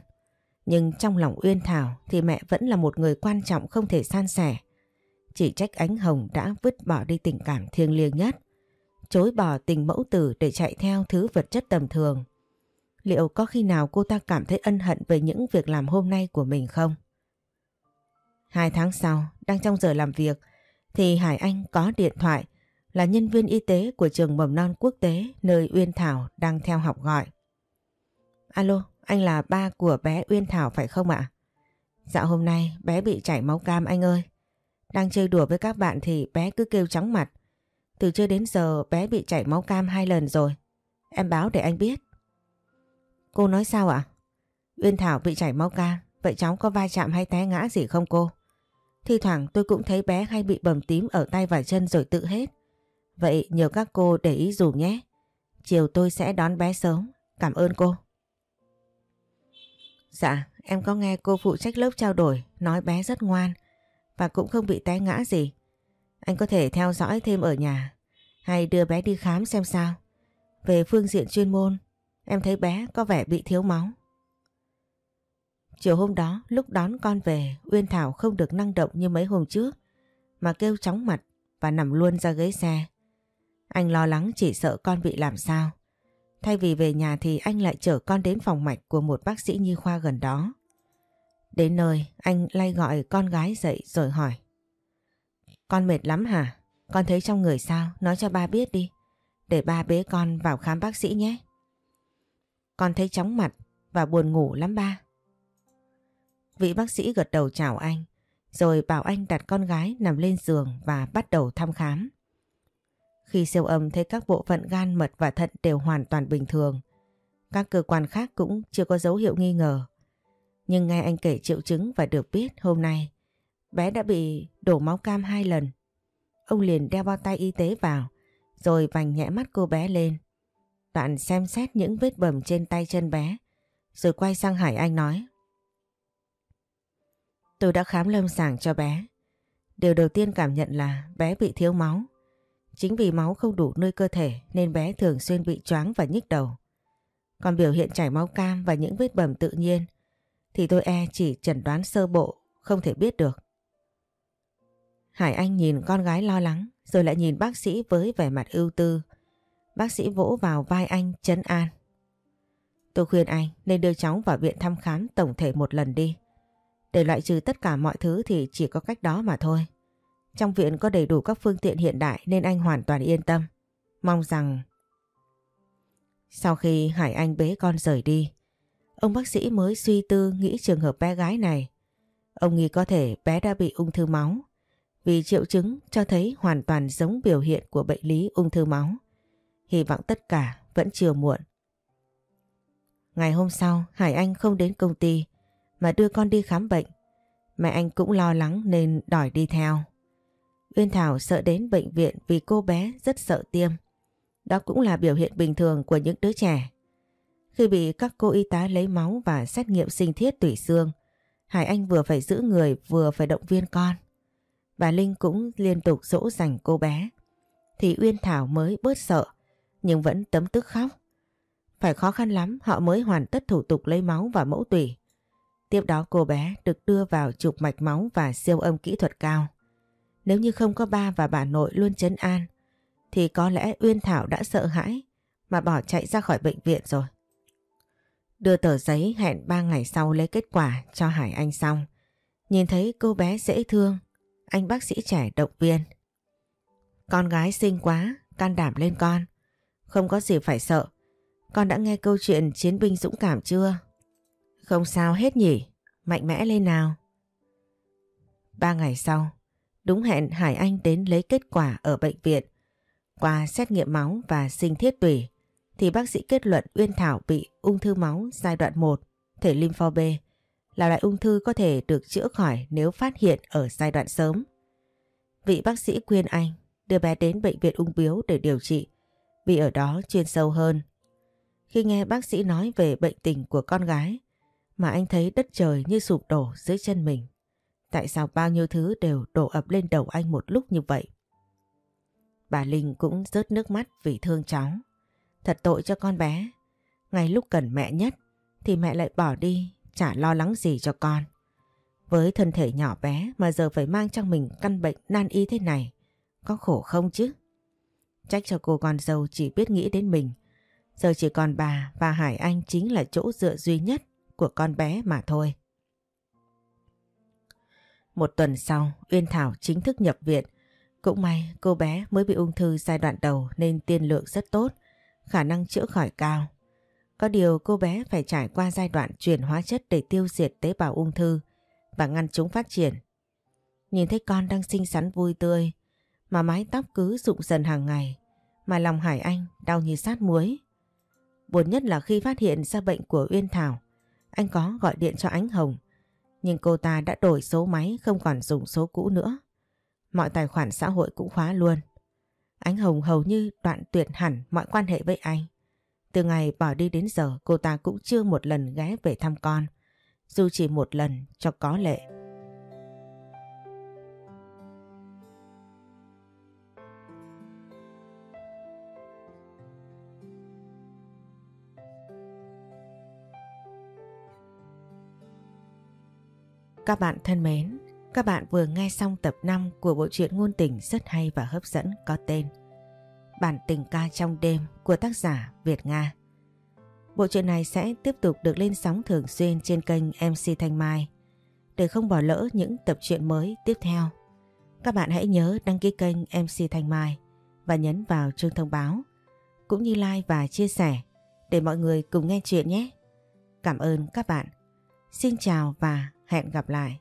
nhưng trong lòng Uyên Thảo thì mẹ vẫn là một người quan trọng không thể san sẻ. Chỉ trách Ánh Hồng đã vứt bỏ đi tình cảm thiêng liêng nhất, chối bỏ tình mẫu tử để chạy theo thứ vật chất tầm thường. Liệu có khi nào cô ta cảm thấy ân hận về những việc làm hôm nay của mình không? Hai tháng sau, đang trong giờ làm việc, thì Hải Anh có điện thoại là nhân viên y tế của trường mầm non quốc tế nơi Uyên Thảo đang theo học gọi. Alo, anh là ba của bé Uyên Thảo phải không ạ? Dạo hôm nay bé bị chảy máu cam anh ơi. Đang chơi đùa với các bạn thì bé cứ kêu chóng mặt. Từ trưa đến giờ bé bị chảy máu cam hai lần rồi. Em báo để anh biết. Cô nói sao ạ? Uyên Thảo bị chảy máu cam. Vậy cháu có va chạm hay té ngã gì không cô? Thi thoảng tôi cũng thấy bé hay bị bầm tím ở tay và chân rồi tự hết. Vậy nhờ các cô để ý dùm nhé. Chiều tôi sẽ đón bé sớm. Cảm ơn cô. Dạ, em có nghe cô phụ trách lớp trao đổi nói bé rất ngoan và cũng không bị té ngã gì. Anh có thể theo dõi thêm ở nhà hay đưa bé đi khám xem sao. Về phương diện chuyên môn, em thấy bé có vẻ bị thiếu máu. Chiều hôm đó, lúc đón con về, Uyên Thảo không được năng động như mấy hôm trước, mà kêu chóng mặt và nằm luôn ra ghế xe. Anh lo lắng chỉ sợ con bị làm sao. Thay vì về nhà thì anh lại chở con đến phòng mạch của một bác sĩ nhi khoa gần đó. Đến nơi, anh lay gọi con gái dậy rồi hỏi. Con mệt lắm hả? Con thấy trong người sao? Nói cho ba biết đi. Để ba bế con vào khám bác sĩ nhé. Con thấy chóng mặt và buồn ngủ lắm ba. Vị bác sĩ gật đầu chào anh, rồi bảo anh đặt con gái nằm lên giường và bắt đầu thăm khám. Khi siêu âm thấy các bộ phận gan, mật và thận đều hoàn toàn bình thường. Các cơ quan khác cũng chưa có dấu hiệu nghi ngờ. Nhưng nghe anh kể triệu chứng và được biết hôm nay, bé đã bị đổ máu cam hai lần. Ông liền đeo bao tay y tế vào, rồi vành nhẹ mắt cô bé lên. Bạn xem xét những vết bầm trên tay chân bé, rồi quay sang Hải Anh nói Tôi đã khám lâm sàng cho bé. Điều đầu tiên cảm nhận là bé bị thiếu máu. Chính vì máu không đủ nuôi cơ thể nên bé thường xuyên bị choáng và nhức đầu. Còn biểu hiện chảy máu cam và những vết bầm tự nhiên thì tôi e chỉ chẩn đoán sơ bộ, không thể biết được. Hải Anh nhìn con gái lo lắng rồi lại nhìn bác sĩ với vẻ mặt ưu tư. Bác sĩ vỗ vào vai anh chấn an. Tôi khuyên anh nên đưa cháu vào viện thăm khám tổng thể một lần đi. Để loại trừ tất cả mọi thứ thì chỉ có cách đó mà thôi. Trong viện có đầy đủ các phương tiện hiện đại nên anh hoàn toàn yên tâm. Mong rằng... Sau khi Hải Anh bế con rời đi, ông bác sĩ mới suy tư nghĩ trường hợp bé gái này. Ông nghĩ có thể bé đã bị ung thư máu vì triệu chứng cho thấy hoàn toàn giống biểu hiện của bệnh lý ung thư máu. Hy vọng tất cả vẫn chưa muộn. Ngày hôm sau, Hải Anh không đến công ty mà đưa con đi khám bệnh. Mẹ anh cũng lo lắng nên đòi đi theo. Uyên Thảo sợ đến bệnh viện vì cô bé rất sợ tiêm. Đó cũng là biểu hiện bình thường của những đứa trẻ. Khi bị các cô y tá lấy máu và xét nghiệm sinh thiết tủy xương, Hải Anh vừa phải giữ người vừa phải động viên con. Bà Linh cũng liên tục dỗ dành cô bé. Thì Uyên Thảo mới bớt sợ, nhưng vẫn tấm tức khóc. Phải khó khăn lắm họ mới hoàn tất thủ tục lấy máu và mẫu tủy. Tiếp đó cô bé được đưa vào chụp mạch máu và siêu âm kỹ thuật cao. Nếu như không có ba và bà nội luôn chấn an, thì có lẽ Uyên Thảo đã sợ hãi mà bỏ chạy ra khỏi bệnh viện rồi. Đưa tờ giấy hẹn 3 ngày sau lấy kết quả cho Hải Anh xong. Nhìn thấy cô bé dễ thương, anh bác sĩ trẻ động viên. Con gái xinh quá, can đảm lên con. Không có gì phải sợ. Con đã nghe câu chuyện chiến binh dũng cảm chưa? Không sao hết nhỉ, mạnh mẽ lên nào. Ba ngày sau, đúng hẹn Hải Anh đến lấy kết quả ở bệnh viện. Qua xét nghiệm máu và sinh thiết tủy thì bác sĩ kết luận Uyên Thảo bị ung thư máu giai đoạn 1, thể lympho B là loại ung thư có thể được chữa khỏi nếu phát hiện ở giai đoạn sớm. Vị bác sĩ khuyên anh đưa bé đến bệnh viện ung biếu để điều trị vì ở đó chuyên sâu hơn. Khi nghe bác sĩ nói về bệnh tình của con gái mà anh thấy đất trời như sụp đổ dưới chân mình. Tại sao bao nhiêu thứ đều đổ ập lên đầu anh một lúc như vậy? Bà Linh cũng rớt nước mắt vì thương cháu. Thật tội cho con bé. Ngay lúc cần mẹ nhất thì mẹ lại bỏ đi, chả lo lắng gì cho con. Với thân thể nhỏ bé mà giờ phải mang trong mình căn bệnh nan y thế này, có khổ không chứ? Trách cho cô con dâu chỉ biết nghĩ đến mình. Giờ chỉ còn bà và Hải Anh chính là chỗ dựa duy nhất của con bé mà thôi. Một tuần sau, Uyên Thảo chính thức nhập viện. Cũng may cô bé mới bị ung thư giai đoạn đầu nên tiên lượng rất tốt, khả năng chữa khỏi cao. Có điều cô bé phải trải qua giai đoạn chuyển hóa chất để tiêu diệt tế bào ung thư và ngăn chúng phát triển. Nhìn thấy con đang xinh xắn vui tươi, mà mái tóc cứ rụng dần hàng ngày, mà lòng Hải Anh đau như sát muối. Buồn nhất là khi phát hiện ra bệnh của Uyên Thảo, anh có gọi điện cho Ánh Hồng, nhưng cô ta đã đổi số máy không còn dùng số cũ nữa. Mọi tài khoản xã hội cũng khóa luôn. Ánh Hồng hầu như đoạn tuyệt hẳn mọi quan hệ với anh. Từ ngày bỏ đi đến giờ cô ta cũng chưa một lần ghé về thăm con, dù chỉ một lần cho có lệ. Các bạn thân mến, các bạn vừa nghe xong tập 5 của bộ truyện ngôn tình rất hay và hấp dẫn có tên Bản tình ca trong đêm của tác giả Việt Nga. Bộ truyện này sẽ tiếp tục được lên sóng thường xuyên trên kênh MC Thanh Mai để không bỏ lỡ những tập truyện mới tiếp theo. Các bạn hãy nhớ đăng ký kênh MC Thanh Mai và nhấn vào chuông thông báo, cũng như like và chia sẻ để mọi người cùng nghe chuyện nhé. Cảm ơn các bạn. Xin chào và hẹn gặp lại.